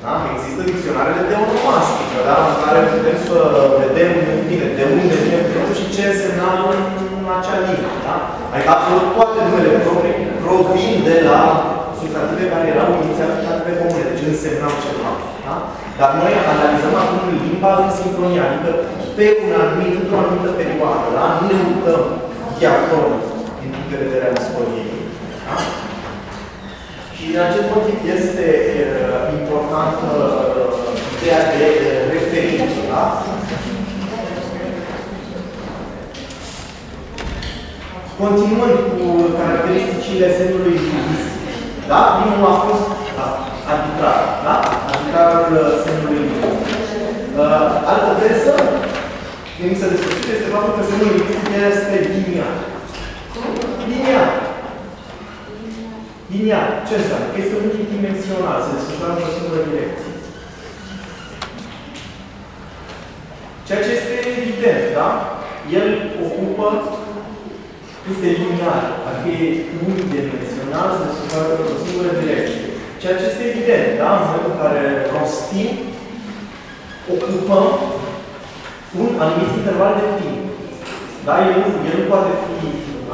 Da? Există dicționarele de onomastică, da? în care putem să vedem bine de unde vine cuvântul și ce însemna în, în acea limbă. Da? Adică absolut toate numele proprii provin de la substantive care erau inițial substantive comune, deci însemnau ceva. Da? Dar noi analizăm acum limba în sincronie, adică pe un anumit, într-o anumită perioadă, da? nu ne uităm diacronic din punct de vedere al istoriei. Da? Și din acest motiv este uh, important uh, ideea de referință. Da? Continuând cu caracteristicile semnului lingvistic. Da? Primul a fost arbitrar. Da? Arbitrarul uh, semnului lingvistic. Uh, altă teză, lipsă de sfârșit, este faptul că semnul lingvistic este liniar. Liniar. Liniar. Ce înseamnă? Că este multidimensional, se desfășoară într-o singură direcție. Ceea ce este evident, da? El ocupă, este liniar, adică e unidimensional, se desfășoară într-o singură direcție. Ceea ce este evident, da? În momentul în care rostim, ocupăm un anumit interval de timp. Da? El, el nu poate fi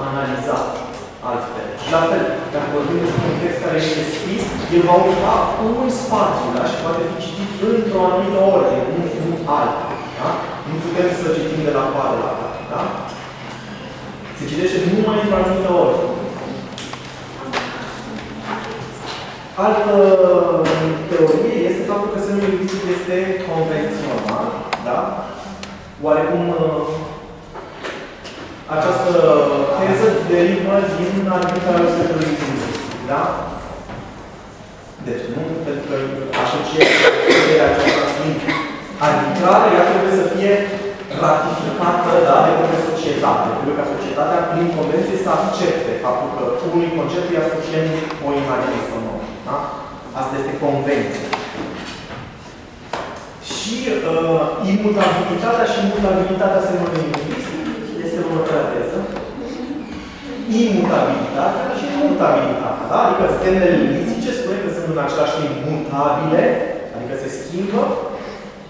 analizat altfel. Și la fel, dacă vorbim despre un text care este scris, el va ocupa un spațiu, da? Și poate fi citit într-o anumită ordine, nu, nu alta. Da? Nu putem să citim de la coadă la coadă. Da? Se citește numai într-o anumită ordine. Altă teorie este faptul că semnul lingvistic este convențional, da? Oarecum această teză derivă din arbitrarul semnului lingvistic, da? Deci, nu? Pentru că asocierea aceasta fiind arbitrară, ea trebuie să fie ratificată da, de către societate. Trebuie ca societatea, prin convenție, să accepte faptul că unui concept îi asociem o imagine sonoră. Da? Asta este convenție. Și uh, imutabilitatea și mutabilitatea semnului lingvistic este următoarea teză. Imutabilitatea și mutabilitatea. Da? Adică semnele lingvistice spune că sunt în același timp mutabile, adică se schimbă,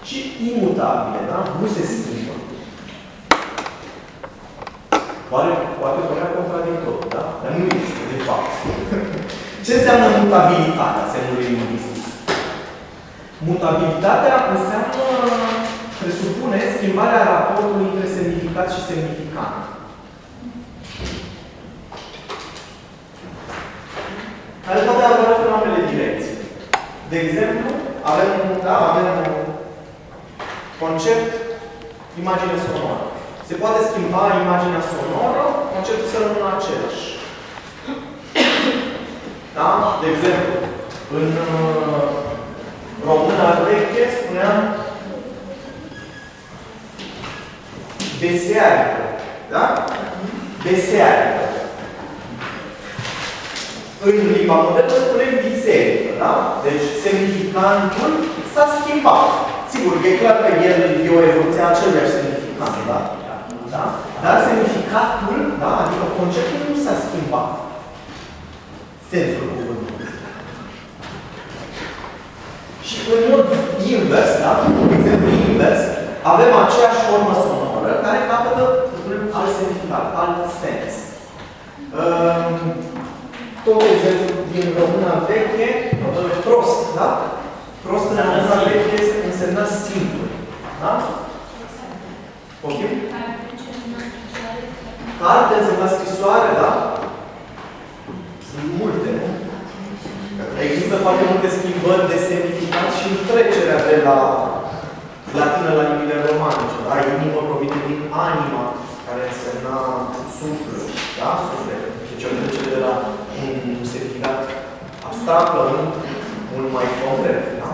și imutabile, da? Nu se schimbă. Poate, poate părea contradictoriu, da? Dar nu este, de fapt. *laughs* Ce înseamnă mutabilitatea semnului lingvistic? Mutabilitatea înseamnă, presupune schimbarea raportului între semnificat și semnificant. Care poate avea în ambele direcții. De exemplu, avem, da, avem un concept, imagine sonoră. Se poate schimba imaginea sonoră, conceptul să rămână același. Da? De exemplu, în uh, româna veche spuneam besearică. Da? Besearică. În limba modernă spunem biserică. Da? Deci semnificantul s-a schimbat. Sigur, e clar că el e o evoluție a aceluiași semnificant. Da? Da? Dar semnificatul, da? adică conceptul nu s-a schimbat. Sensul cuvântului. Și în mod invers, da? exemplu invers, avem aceeași formă sonoră care capătă, să spunem, alt semnificat, alt sens. Um, tot exemplu din româna veche, prost, da? Prost în româna veche însemna simplu. Da? Poftim? Carte însemna scrisoare, da? Sunt multe, nu? Există foarte multe schimbări de semnificat și în trecerea de la latină la limbile romanice. Da? Inimă provine din anima, care însemna suflet. Da? Suflet. Deci o trecere de la un semnificat abstract la un mult mai concret. Da?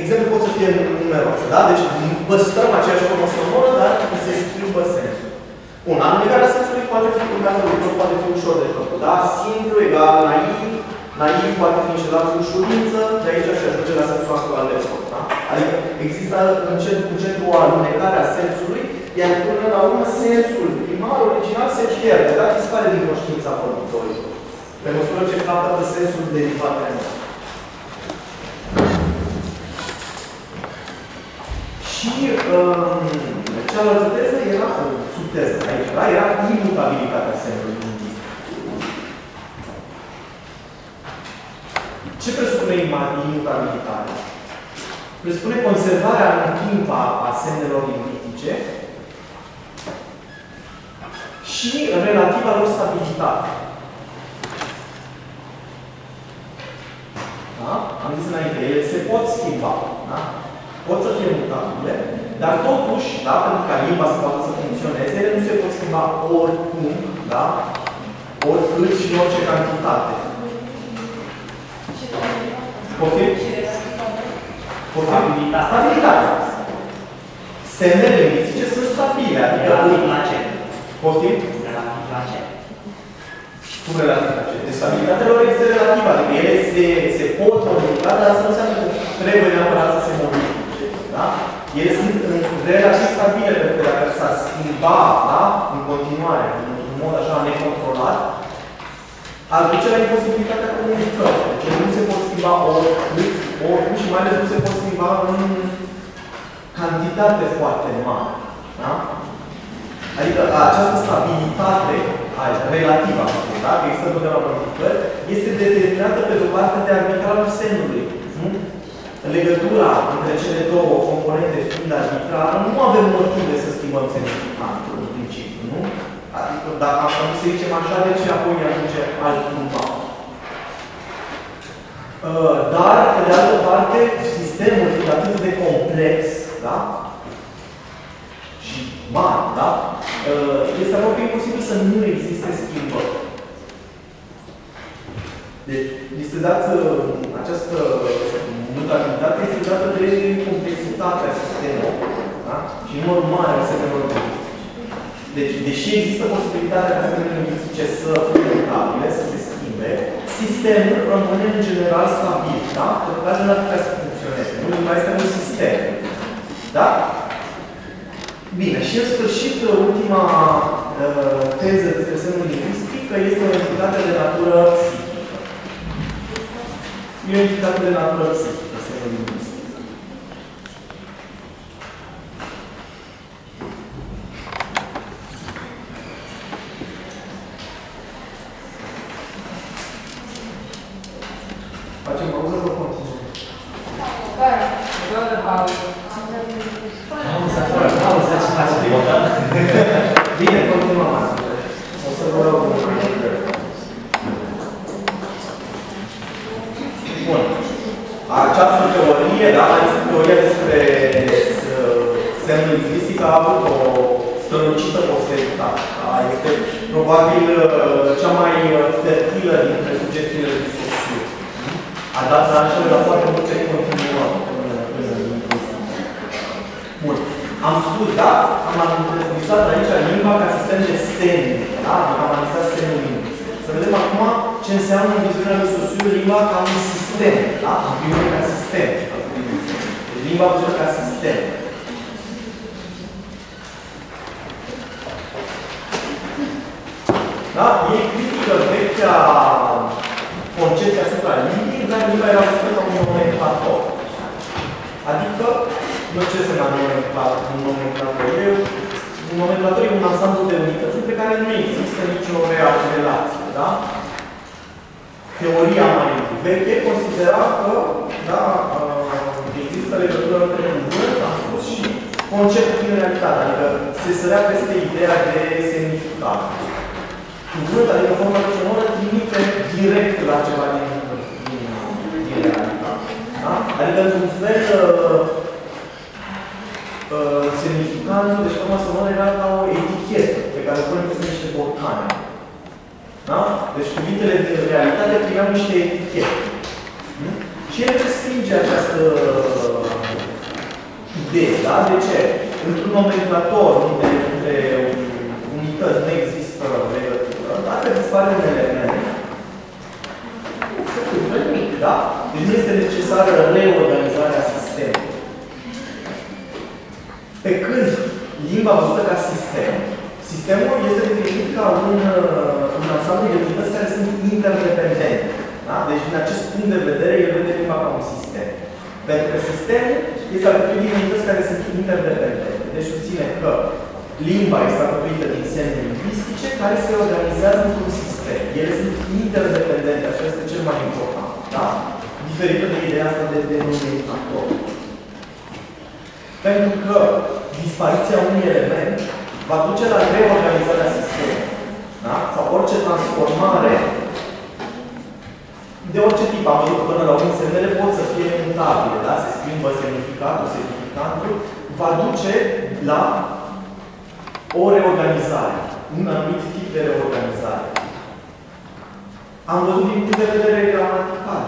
Exemplu pot să fie numeroase. Da? Deci păstrăm aceeași formă sonoră, dar se schimbă sensul. Un negarea sensului poate fi în cazul lui poate fi ușor de făcut. Da? Simplu egal naiv, naiv poate fi înșelat cu ușurință, de aici se ajunge la sensul actual de tot. Da? Adică există încet cu încet o alunecare a sensului, iar până la urmă sensul primar, original, se pierde, da? dispare din conștiința pământului. Pe măsură ce capătă sensul derivat de noi. Și um, cealaltă teză era, subteză aici, da? era imutabilitatea semnului lingvistic. Ce presupune imutabilitatea? Presupune conservarea în timp a, a semnelor lingvistice și relativa lor stabilitate. Da? Am zis înainte, ele se pot schimba. Da? Pot să fie mutabile, dar totuși, da, pentru ca limba să poată să funcționeze, ele nu se pot schimba oricum, da? oricât și în orice cantitate. Poftim? Poftim? Stabilitate. Stabilitate. Semnele lingvistice sunt stabile, adică... Relativ la ce? Poftim? Relativ la ce? Cum relativ la ce? Deci stabilitatea lor este relativă, adică ele se, se pot modifica, dar asta nu înseamnă că trebuie neapărat să se modifice. Da? Ele sunt în relativ stabile, pentru că dacă s-ar schimba da? în continuare, în mod așa necontrolat, ar duce la imposibilitatea comunicării. Deci ele nu se pot schimba oricât, oricum și mai ales nu se pot schimba în cantitate foarte mare. Da? Adică această stabilitate relativă, da? că există totdeauna modificări, este determinată pe de o parte de arbitrarul semnului. Nu? Legătura între cele două componente fiind arbitrară, nu avem motive să schimbăm semnificantul în principiu, nu? Adică dacă am să zicem așa, de ce apoi ajunge altcumva? Uh, Dar, pe de altă parte, sistemul fiind atât de complex, da? Și mare, da? Uh, Este aproape imposibil să nu existe schimbări. Deci, este dată această mutabilitate este dată de complexitatea sistemului da? și numărul mare al semnelor lingvistice. Deci, deși există posibilitatea ca semnele lingvistice să fie mutabile, să se schimbe, sistemul rămâne în general stabil, da? Pentru că altfel ar putea să funcționeze. Nu mai este un sistem. Da? Bine, și în sfârșit, ultima uh, teză despre semnul lingvistic că este o entitate de natură psihică. E o entitate de natură psihică, limba văzută ca sistem, sistemul este definit ca un, un ansamblu de unități care sunt interdependente. Da? Deci, din acest punct de vedere, el vede limba ca un sistem. Pentru că sistemul este alcătuit din unități care sunt interdependente. Deci susține că limba este alcătuită din semne lingvistice care se organizează într-un sistem. Ele sunt interdependente, asta este cel mai important. Da? Diferită de ideea asta de denominator. Pentru că dispariția unui element va duce la reorganizarea sistemului. transformare de orice tip, am văzut că până la urmă semnele pot să fie mutabile, da? Se schimbă semnificatul, semnificantul, va duce la o reorganizare, un anumit tip de reorganizare. Am văzut din punct de vedere gramatical,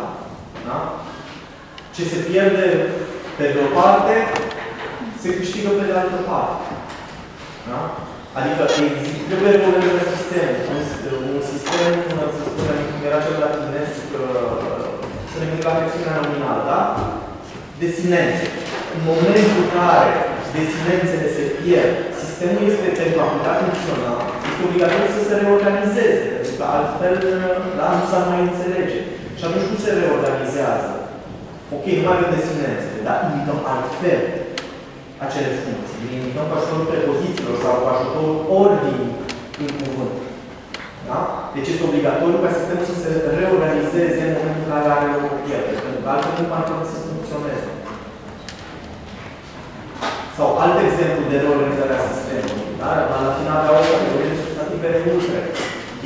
da? Ce se pierde pe de o parte, se câștigă pe de altă parte. Da? Adică există, trebuie regulile sistem. Un, un sistem, să spunem, cum era cel latinesc, să ne gândim la flexiunea nominală, da? Desinențe. În momentul în care desinențele se pierd, sistemul este pentru a putea funcționa, este obligatoriu să se reorganizeze, pentru că altfel da, nu s-ar mai înțelege. Și atunci cum se reorganizează? Ok, nu mai avem desinențele, dar indicăm altfel acele funcții. Le indicăm cu ajutorul prepozițiilor sau cu ajutorul ordinii în cuvânt. Da? Deci este obligatoriu ca sistemul să se reorganizeze în momentul în care are o pierdere, pentru că altfel nu mai poate să funcționeze. Sau alt exemplu de reorganizare a sistemului. Da? La final avea o categorie de substantive neutre.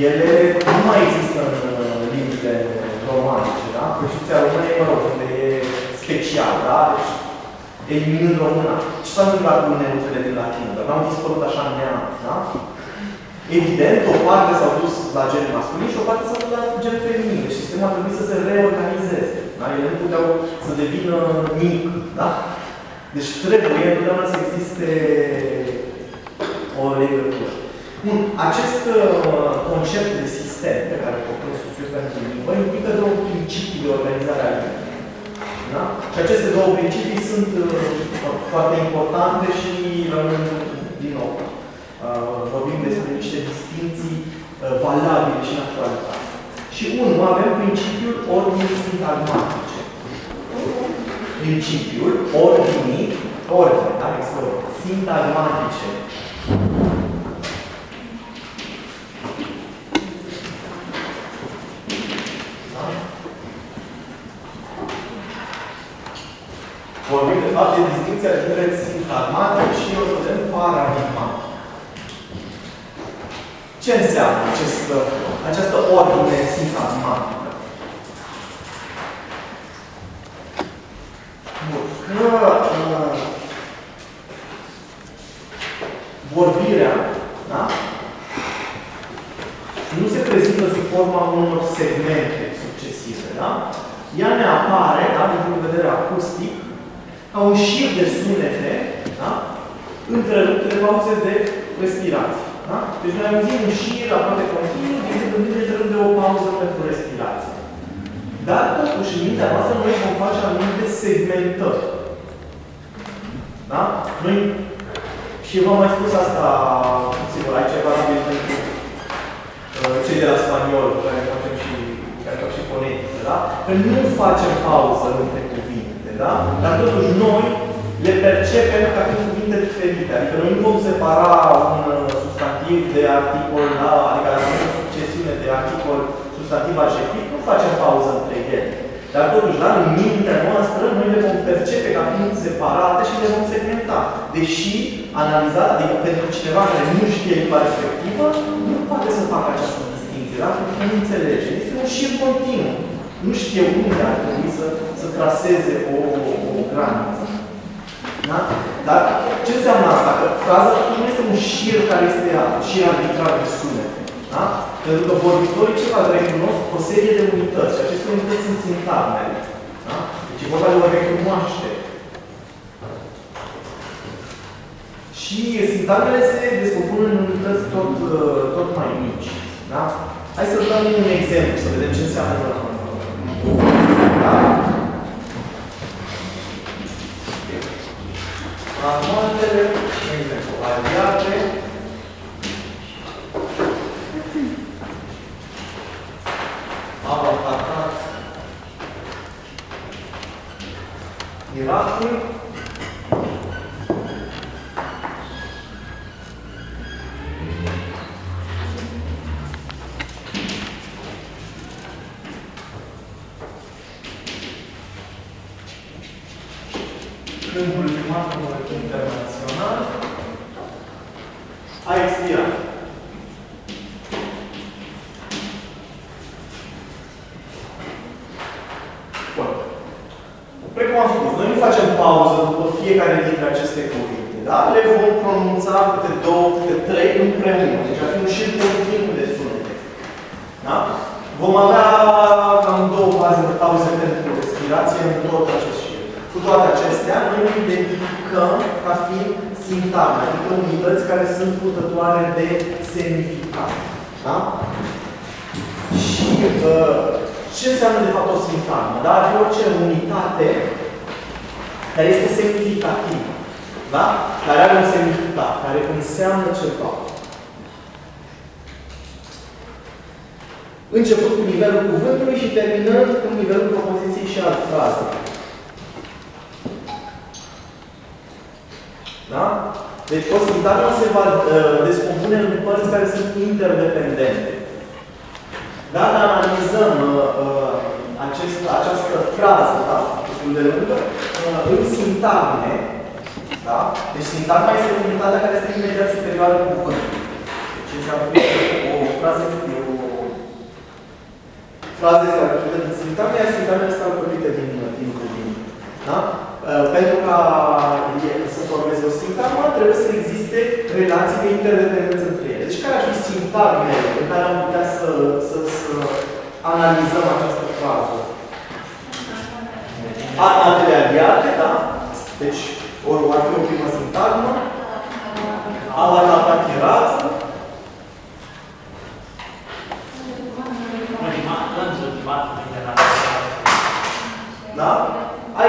Ele nu mai există în limbile romanice. Da? Președinția română e, mă rog, unde e special. Da? Deci, eliminând româna. Ce s-a întâmplat cu neutrele din latină? Dar n-au dispărut așa neamț. Da? Evident, o parte s-au dus la gen masculin și o parte s-au dus la gen feminin. Deci sistemul a trebuit să se reorganizeze. Da? Ele nu puteau să devină mic. Da? Deci trebuie întotdeauna să existe o legătură. Bun, acest uh, concept de sistem pe care îl propun să pentru limbă implică două principii de organizare a limbii. Da? Și aceste două principii sunt uh, foarte importante și rămân din nou. Uh, vorbim despre niște distinții uh, valabile și în actualitate. Și unul, avem principiul ordinii sintagmatice. Principiul ordinii, ordine, da? Există sintagmatice. Da? Vorbim de fapt de distinția dintre sintagmatic și o să vedem paradigmatic. Ce înseamnă această, această ordine sintagmatică? Bun. Că uh, vorbirea da? nu se prezintă sub forma unor segmente succesive. Da? Ea ne apare, da, din punct de vedere acustic, ca un șir de sunete, da? întrerupte de pauze de respirație. Da? Deci noi auzim un șir aproape continuu, din când în când de o pauză pentru respirație. Dar totuși, în mintea noastră, noi vom face anumite segmentări. Da? Noi, și v-am mai spus asta, sigur, ai ceva de pentru uh, cei de la spaniol, care facem și, care fac și fonetică, da? Că nu facem pauză între cuvinte, da? Dar totuși noi le percepem ca fiind cuvinte diferite. Adică noi nu vom separa un substantiv de articol, da? adică la o succesiune de articol, substantiv, adjectiv, nu facem pauză între ele. Dar totuși, da, în mintea noastră, noi le vom percepe ca fiind separate și le vom segmenta. Deși analizat, adică pentru cineva care nu știe limba respectivă, nu poate să facă această distinție, da? Pentru că nu înțelege. Este un șir continuu. Nu știe unde ar trebui să, să traseze o, o, o graniță. Da? Dar ce înseamnă asta? Că fraza nu este un șir care este șir arbitrar de sunete. Da? Pentru că vorbitorii ce fac? Recunosc o serie de unități și aceste unități sunt sintagmele. Da? Deci e vorba de o recunoaștere. Și sintagmele se descompun în unități tot, tot mai mici. Da? Hai să dăm un exemplu, să vedem ce înseamnă da? Anuantele, de exemplu, aliate, avantajat, miracol, câmpul climatului internațional a expirat. Noi nu facem pauză după fiecare dintre aceste cuvinte, da? Le vom pronunța câte două, câte trei împreună. Deci ar fi un șir continuu de sunete. Da? Vom avea cam două faze de pauze pentru respirație în tot acest șir. Cu toate acestea, noi le identificăm ca fiind sintagme, adică unități care sunt purtătoare de semnificat. Da? Și uh, ce înseamnă de fapt o sintagmă? Da? E orice unitate care este semnificativă. Da? Care are un semnificat, care înseamnă ceva. Început cu nivelul cuvântului și terminând cu nivelul propoziției și al frazei. Da? Deci o sintagmă se va uh, descompune în părți care sunt interdependente. Dacă analizăm uh, uh, acest, această frază, da? destul de lungă, uh, în sintagme, da? Deci sintagma este unitatea care este imediat superioară cuvântului. Deci înseamnă o frază, o frază este alcătuită din sintagme, iar sintagma este alcătuită din, din cuvinte. Da? Uh, pentru ca să formeze o sintagmă, trebuie să existe relații de interdependență între ele. Deci care ar fi sintagmele în care am putea să, să, să analizăm această frază? Altele aliate, da? Deci, ori ar fi o primă sintagmă, ala atacherat, da? A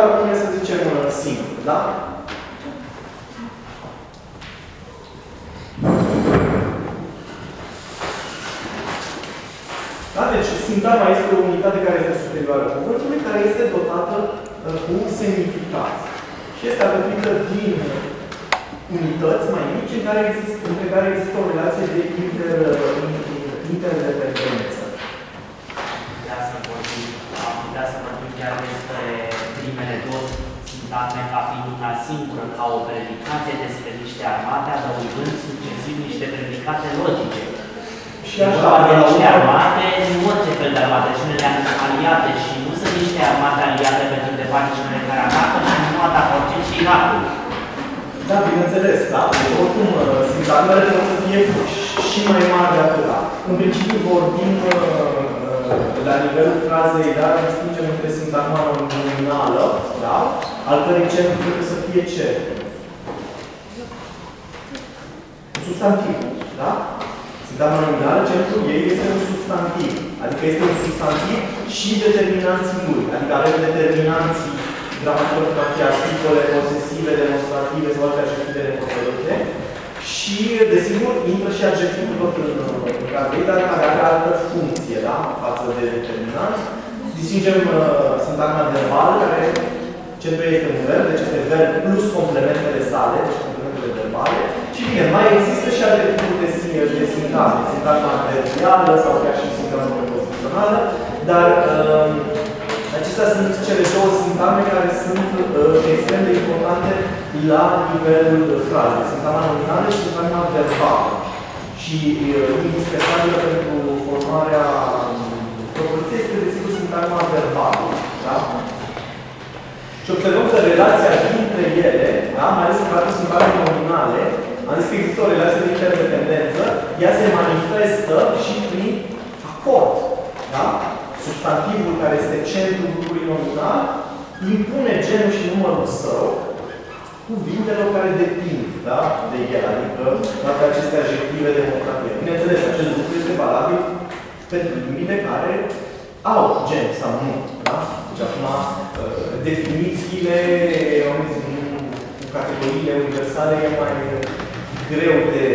expirat ar rămâne să zicem singur, da? Da? Deci sintagma este o unitate care este superioară cuvântului, care este dotată uh, cu semnificat. Și este alcătuită din unități mai mici în care există, între care există o relație de inter, interdependență. putea să vorbim, am putea să vorbim chiar despre primele două sintagme ca fiind una singură, ca o predicație despre niște armate, adăugând succesiv niște predicate logice. Și E așa, vorba de la niște urmă, armate, nu orice fel de armate, și unele aliate și nu sunt niște armate aliate pentru de face și unele care atacă și nu atacă orice și Irakul. Da, bineînțeles, da? Oricum, uh, sintagmele trebuie să fie și mai mari de atâta. În principiu vorbim uh, uh, la nivelul frazei, da, distingem între sintagma nominală, da? Al cărei centru trebuie să fie ce? Un substantiv, da? Sintagma nominală, centrul ei este un substantiv. Adică este un substantiv și determinanții lui. Adică avem determinanții gramatică ca fi articole posesive, demonstrative sau alte adjective nepotrivite. Și, desigur, intră și adjectivul tot în, în cadrul dar care are altă funcție, da? Față de determinant. Distingem uh, sintagma verbală, care centrul este un verb, deci este verb plus complementele sale, deci complementele verbale. Și bine, mai există și alte tipuri de, de sintagme, sintagma adverbială sau chiar și sintagma prepozițională, dar uh, Acestea sunt cele două sintagme care sunt uh, extrem de importante la nivelul frazei. Sintagma nominală și sintagma verbală. Și uh, indispensabilă pentru formarea propoziției este, desigur, sintagma verbală. Da? Și observăm că relația dintre ele, da? mai ales în cazul sintagme nominale, am zis că există o relație de interdependență, ea se manifestă și prin acord. Da? substantivul care este centrul grupului nominal impune genul și numărul său cuvintelor care depind da? de el, adică toate aceste adjective demonstrative. Bineînțeles, acest lucru este valabil pentru limbile care au gen sau nu. Da? Deci acum definițiile cu categoriile universale e mai greu de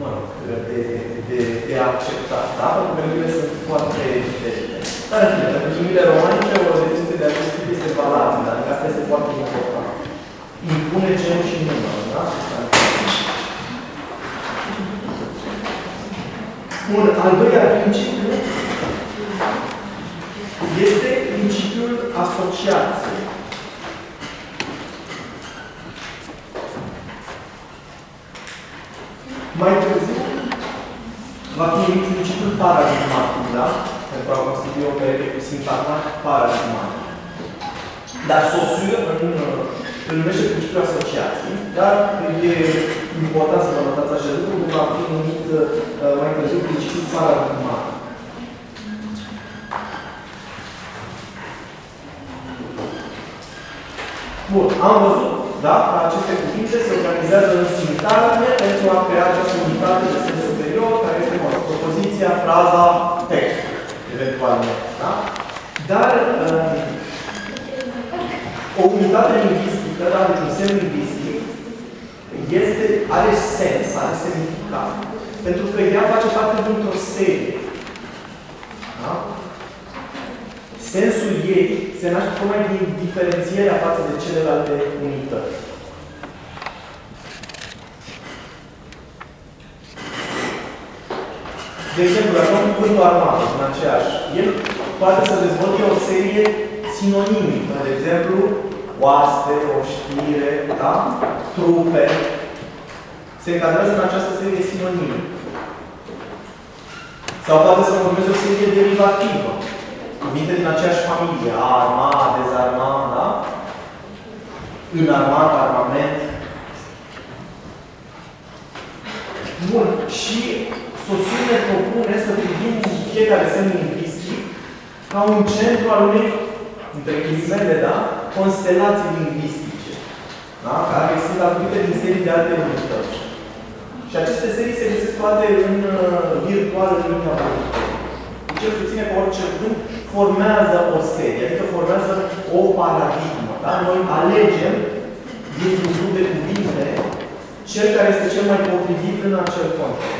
mă rog, de, de, de acceptat, da? Pentru că limbile sunt foarte diferite. Dar, în fine, pentru limbile romanice, o definiție de acest tip este valabilă, adică asta este foarte important. Impune genul și numărul, da? Un al doilea principiu este principiul asociației. Mai târziu va fi principiul paradigmatic, da? Pentru a constitui o pereche cu sintagma paradigmatic. Dar Saussure în, îl numește principiul asociației, dar e important să vă notați acest lucru, va fi numit uh, mai târziu principiul paradigmat. Bun, am văzut, da, că aceste cuvinte se organizează în sintagme pentru a crea această unitate de sens superior, care este mă rog, propoziția, fraza, textul, eventualmente, da? Dar um, o unitate lingvistică, da, deci un semn lingvistic, este, are sens, are semnificat, pentru că ea face parte dintr-o serie. Da? Sensul ei se naște tocmai din diferențierea față de celelalte unități. De exemplu, dacă am cuvântul armată în aceeași, el poate să dezvolte o serie sinonimică, de exemplu, oaste, oștire, da? trupe, se încadrează în această serie sinonimică. Sau poate să formeze o serie derivativă. Cuvinte din aceeași familie. A, arma, dezarma, da? Înarmat, armament. Bun. Și Saussure ne propune să privim fiecare semn lingvistic ca un centru al unei, între ghilimele, da? Constelații lingvistice. Da? Care sunt atribuite din serii de alte unități. Și aceste serii se găsesc toate în uh, virtual în linia vorbitorului. Deci el susține că orice cuvânt formează o serie, adică formează o paradigmă. Da? Noi alegem dintr-un grup de cuvinte cel care este cel mai potrivit în acel context.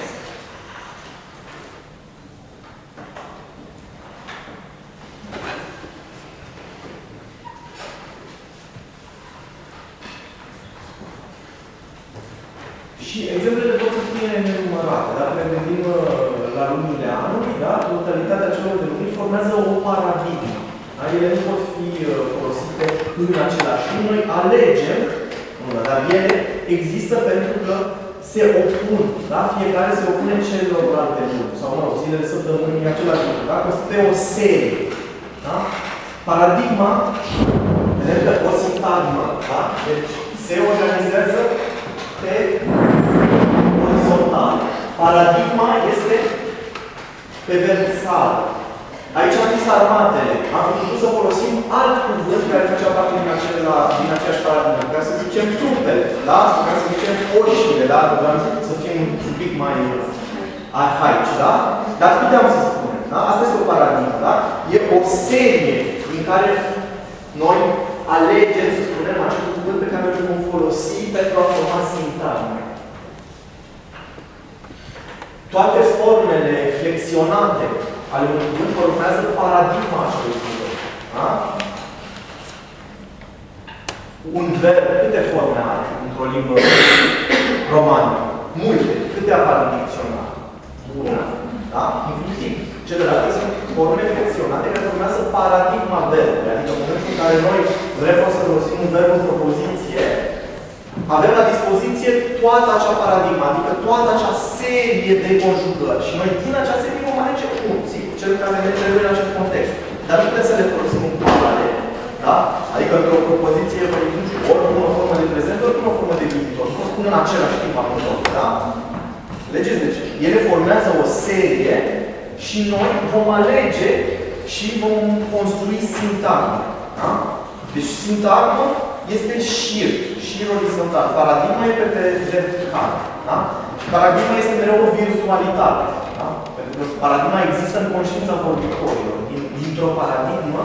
Șir, șir orizontal. Paradigma e pe vertical. Da? Și paradigma este mereu o virtualitate. Da? Pentru că paradigma există în conștiința vorbitorilor. Dintr-o paradigmă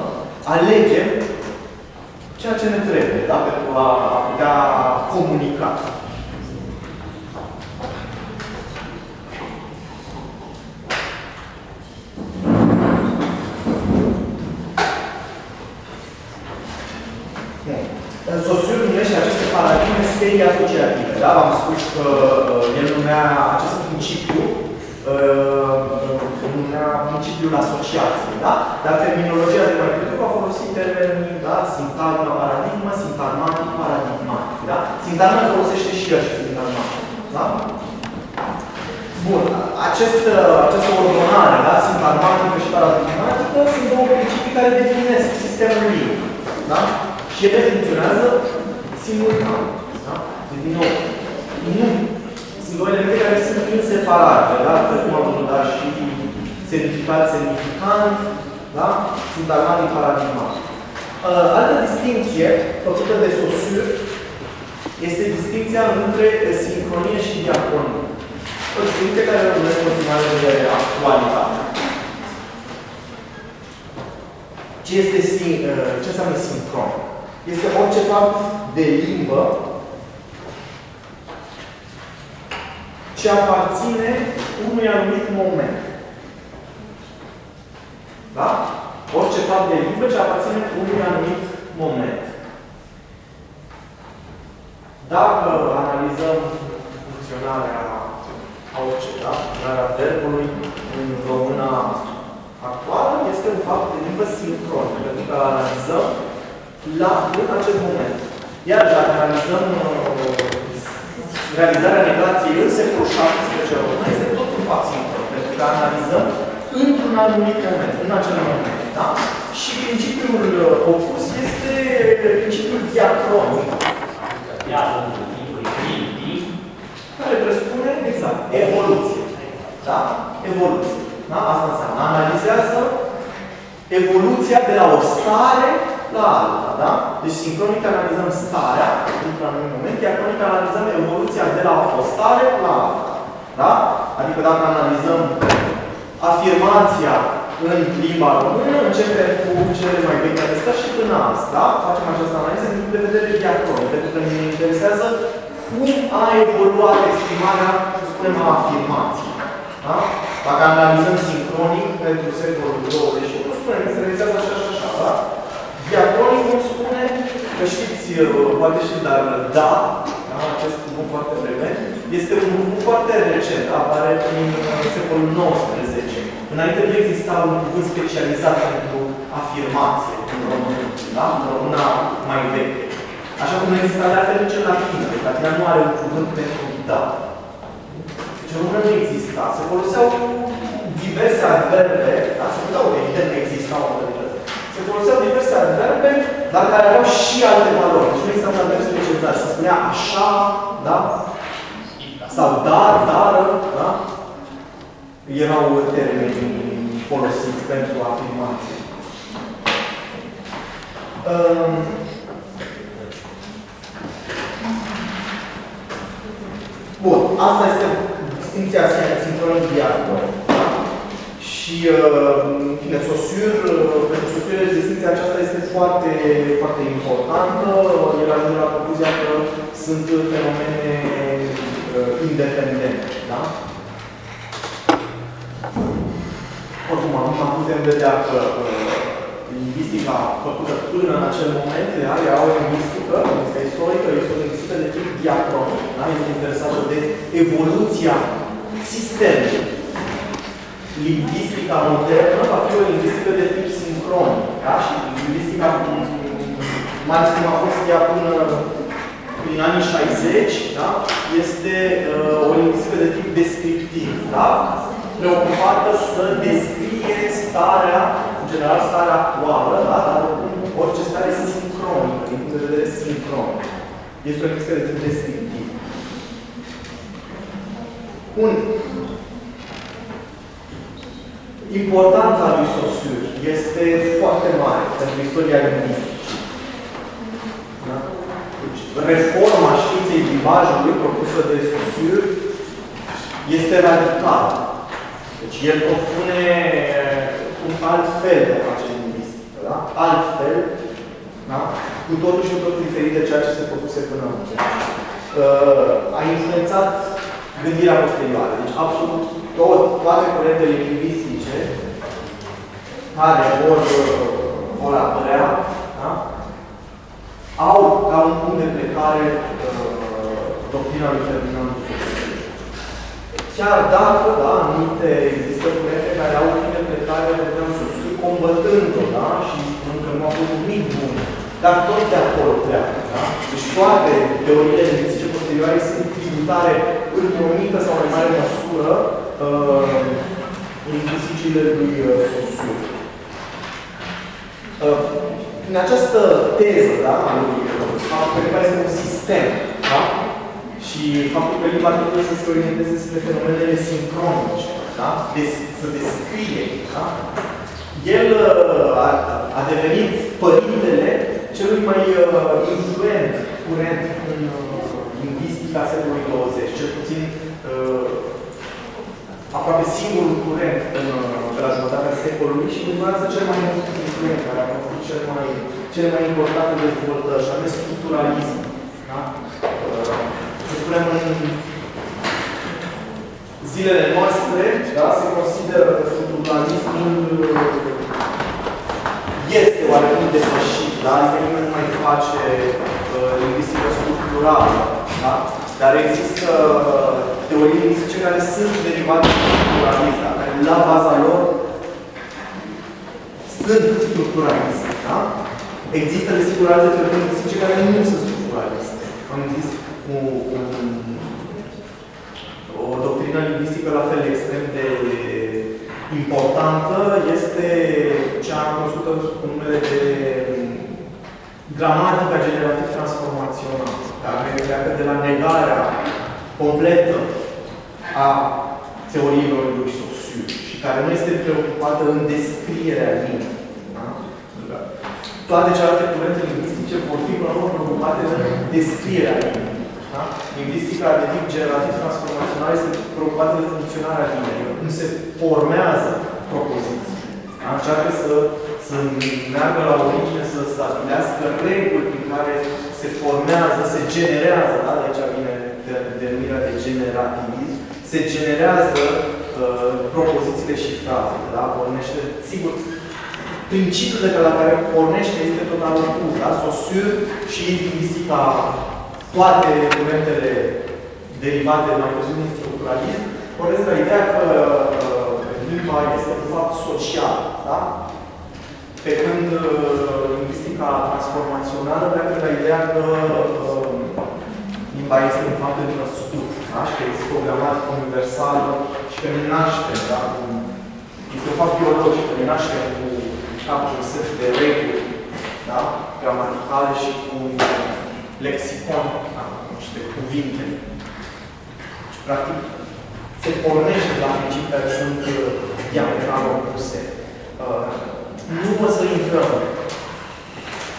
alegem ceea ce ne trebuie da? pentru a putea comunica. În Saussure numește aceste paradigme serii asociative. Da? V-am spus că uh, el numea acest principiu uh, numea principiul asociației. Da? Dar terminologia de mai târziu a folosit termenii da? sintagma paradigmă, sintagmatic, paradigmatic. Da? Sintagma folosește și acest sintagmatic. Da? Bun. Acest, această ordonare, da? sintagmatică și paradigmatică, sunt două principii care definesc sistemul limbic. Da? Și ele funcționează simultan. Da? Deci, din nou, nu. Sunt două elemente care sunt inseparabile, da? Precum am văzut, dar și semnificat, semnificant, da? Sunt armate paradigmate. Uh, altă distinție făcută de Saussure este distinția între sincronie și diacronie. O distinție care rămâne în continuare de actualitate. Ce, este, uh, ce înseamnă sincron? Este orice fapt de limbă ce aparține unui anumit moment. Da? Orice fapt de limbă ce aparține unui anumit moment. Dacă analizăm funcționarea a orice, da? Funcționarea verbului în româna actuală, este un fapt de limbă sincron, pentru că analizăm la, în acest moment. Iar dacă analizăm uh, realizarea negației în secolul 17 român, este tot un fapt sincron, pentru că analizăm într-un anumit moment, în acel moment. Da? Și principiul uh, opus este principiul diacronic. Care presupune, exact, evoluție. Da? Evoluție. Da? Asta înseamnă. Analizează evoluția de la o stare la alta. Da? Deci sincronic analizăm starea într-un anumit moment, diacronic analizăm evoluția de la o stare la alta. Da? Adică dacă analizăm afirmația în limba română, începem cu cele mai vechi atestat și până azi. Da? Facem această analiză din punct de vedere diacronic, pentru că ne interesează cum a evoluat exprimarea, să spunem, a afirmației. Da? Dacă analizăm sincronic pentru secolul 21, spunem că se realizează așa și așa, da? Diacronic cum spune, că știți, poate știți, dar da, da acest cuvânt foarte frecvent, este un cuvânt foarte recent, apare în secolul 19. Înainte nu exista un cuvânt specializat pentru afirmație în română, da? în româna mai veche. Așa cum există de altfel nici în latină. Deci latina nu are un cuvânt pentru da. Deci în română nu exista. Se foloseau diverse adverbe, da? Se puteau, evident că existau autorități. Se foloseau diverse adverbe, dar care aveau și alte valori. Deci nu exista un adverb specializat. Se spunea așa, da? Sau dar, dar, da? Erau termeni folosiți pentru afirmație. Um, Bun, asta este distinția sincronic diacron. Da? Și, uh, în fine, Saussure, uh, pentru Saussure, distinția aceasta este foarte, foarte importantă. El ajunge la concluzia că sunt fenomene uh, independente. Da? Oricum, acum putem vedea că lingvistica făcută până în acel moment era o lingvistică, lingvistica istorică, este o lingvistică de tip diacronic. Da? Este interesată de evoluția sistemului. Lingvistica modernă va fi o lingvistică de tip sincronic. Da? Și lingvistica, mai ales cum a fost ea până prin anii 60, da? este uh, o lingvistică de tip descriptiv. Da? preocupată să descrie starea, în general starea actuală, da? dar orice stare sincronică, din punct de vedere sincron. Este o lingvistică de tip descriptiv. Un Importanța lui Saussure este foarte mare pentru istoria lingvisticii. Da? Deci, reforma științei limbajului propusă de Saussure este radicală. Deci el propune un alt fel de a face lingvistică, da? Altfel, da? Cu totul și cu totul diferit de ceea ce se propuse până atunci. Uh, a influențat gândirea posterioară. Deci absolut tot, toate curentele lingvistice care vor, vor apărea, da? au ca un punct de plecare uh, doctrina lui Ferdinand Chiar dacă, da, anumite, există curente care au punct de plecare Ferdinand Saussure, combătând-o, da, și spunând că nu a fost nimic bun, dar tot de acolo pleacă, da? Deci toate teoriile lingvistice posterioare sunt tributare într-o mică sau mai mare măsură uh, lingvisticile lui uh, Saussure. Uh, Prin această teză, da, a lui faptul că este un sistem, da? Și faptul că limba trebuie să se orienteze spre fenomenele sincronice, da? Des, să descrie, da? El uh, a, a devenit părintele celui mai uh, influent curent în uh, lingvistica secolului 20, cel puțin uh, aproape singurul curent în, uh, pe la jumătatea secolului și urmează cel mai influent, care a fost cel mai, cel mai important dezvoltări, și anume structuralism. Da? Uh, să spunem, în zilele noastre, da, se consideră că structuralismul este oarecum depășit, da? Adică nimeni nu mai face uh, lingvistică structurală, da? Dar există uh, teorii lingvistice care sunt derivate din structuralism, da? care la baza lor sunt structuraliste, da? Există, desigur, alte teorii lingvistice care nu sunt structuraliste. Am zis cu, cu o doctrină lingvistică la fel extrem de importantă este cea cunoscută cu numele de gramatica generativ transformațională, care pleacă de la negarea completă a teoriilor lui Saussure și care nu este preocupată în descrierea limbii. Da? Toate celelalte curente lingvistice vor fi până la urmă preocupate în descrierea limbii. Da? Lingvistica de tip generativ transformațional este preocupată de funcționarea limbii, cum se formează propoziții. Da? Încearcă să, să meargă la origine, să stabilească reguli prin care se formează, se generează, da? de aici vine denumirea de generativism, se generează uh, propozițiile și frazele. Da? Pornește, sigur, principiul de la care pornește este total opus. Da? Saussure și lingvistica toate elementele derivate mai târziu din structuralism, pornesc la ideea că uh, limba este de fapt social, da? Pe când uh, lingvistica transformațională pleacă la ideea că uh, limba este în fapt de născut, da? Și că există o gramatică universală și că ne naștem, da? Este un fapt biologic, că ne naștem cu capul un set de reguli, da? Gramaticale și cu lexicon, da, niște cuvinte. Și, practic, se pornește la principii care sunt uh, diametral opuse. Uh, nu o să intrăm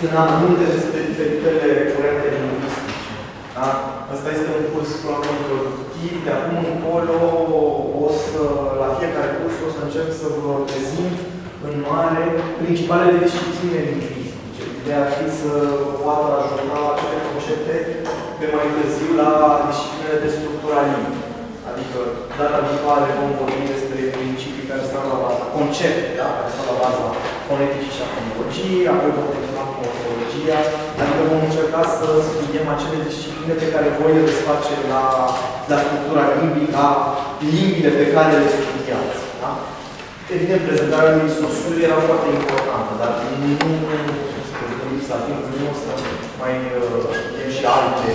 în amănunte despre diferitele curente lingvistice. Da? Asta este un curs probabil introductiv. De acum încolo, o să, la fiecare curs, o să încerc să vă prezint în mare principalele discipline lingvistice. Ideea ar fi să poată ajuta acele concepte pe mai târziu la disciplinele de structuralism. Adică, data viitoare vom vorbi despre principii care stau la baza, concepte, da? care stau la baza foneticii și a fonologiei, apoi vom termina cu morfologia, adică vom încerca să studiem acele discipline pe care voi le veți face la, la structura limbii, la limbile pe care le studiați. Da? Evident, prezentarea lui Saussure era foarte importantă, dar nu lipsa timpului nu o să mai vedem și alte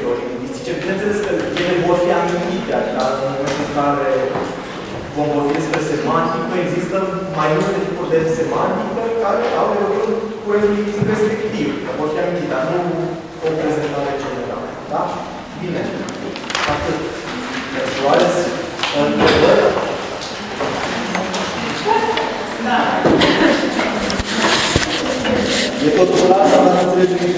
teorii lingvistice. Bineînțeles că ele vor fi amintite, adică în momentul în care vom vorbi despre semantică, există mai multe tipuri de semantică care au legătură cu lingvistic respectiv, că vor fi amintite, dar nu o prezentare generală. Da? Bine. Atât. Floarez, întrebări? Da. E totul la asta, dar nu înțelegem nici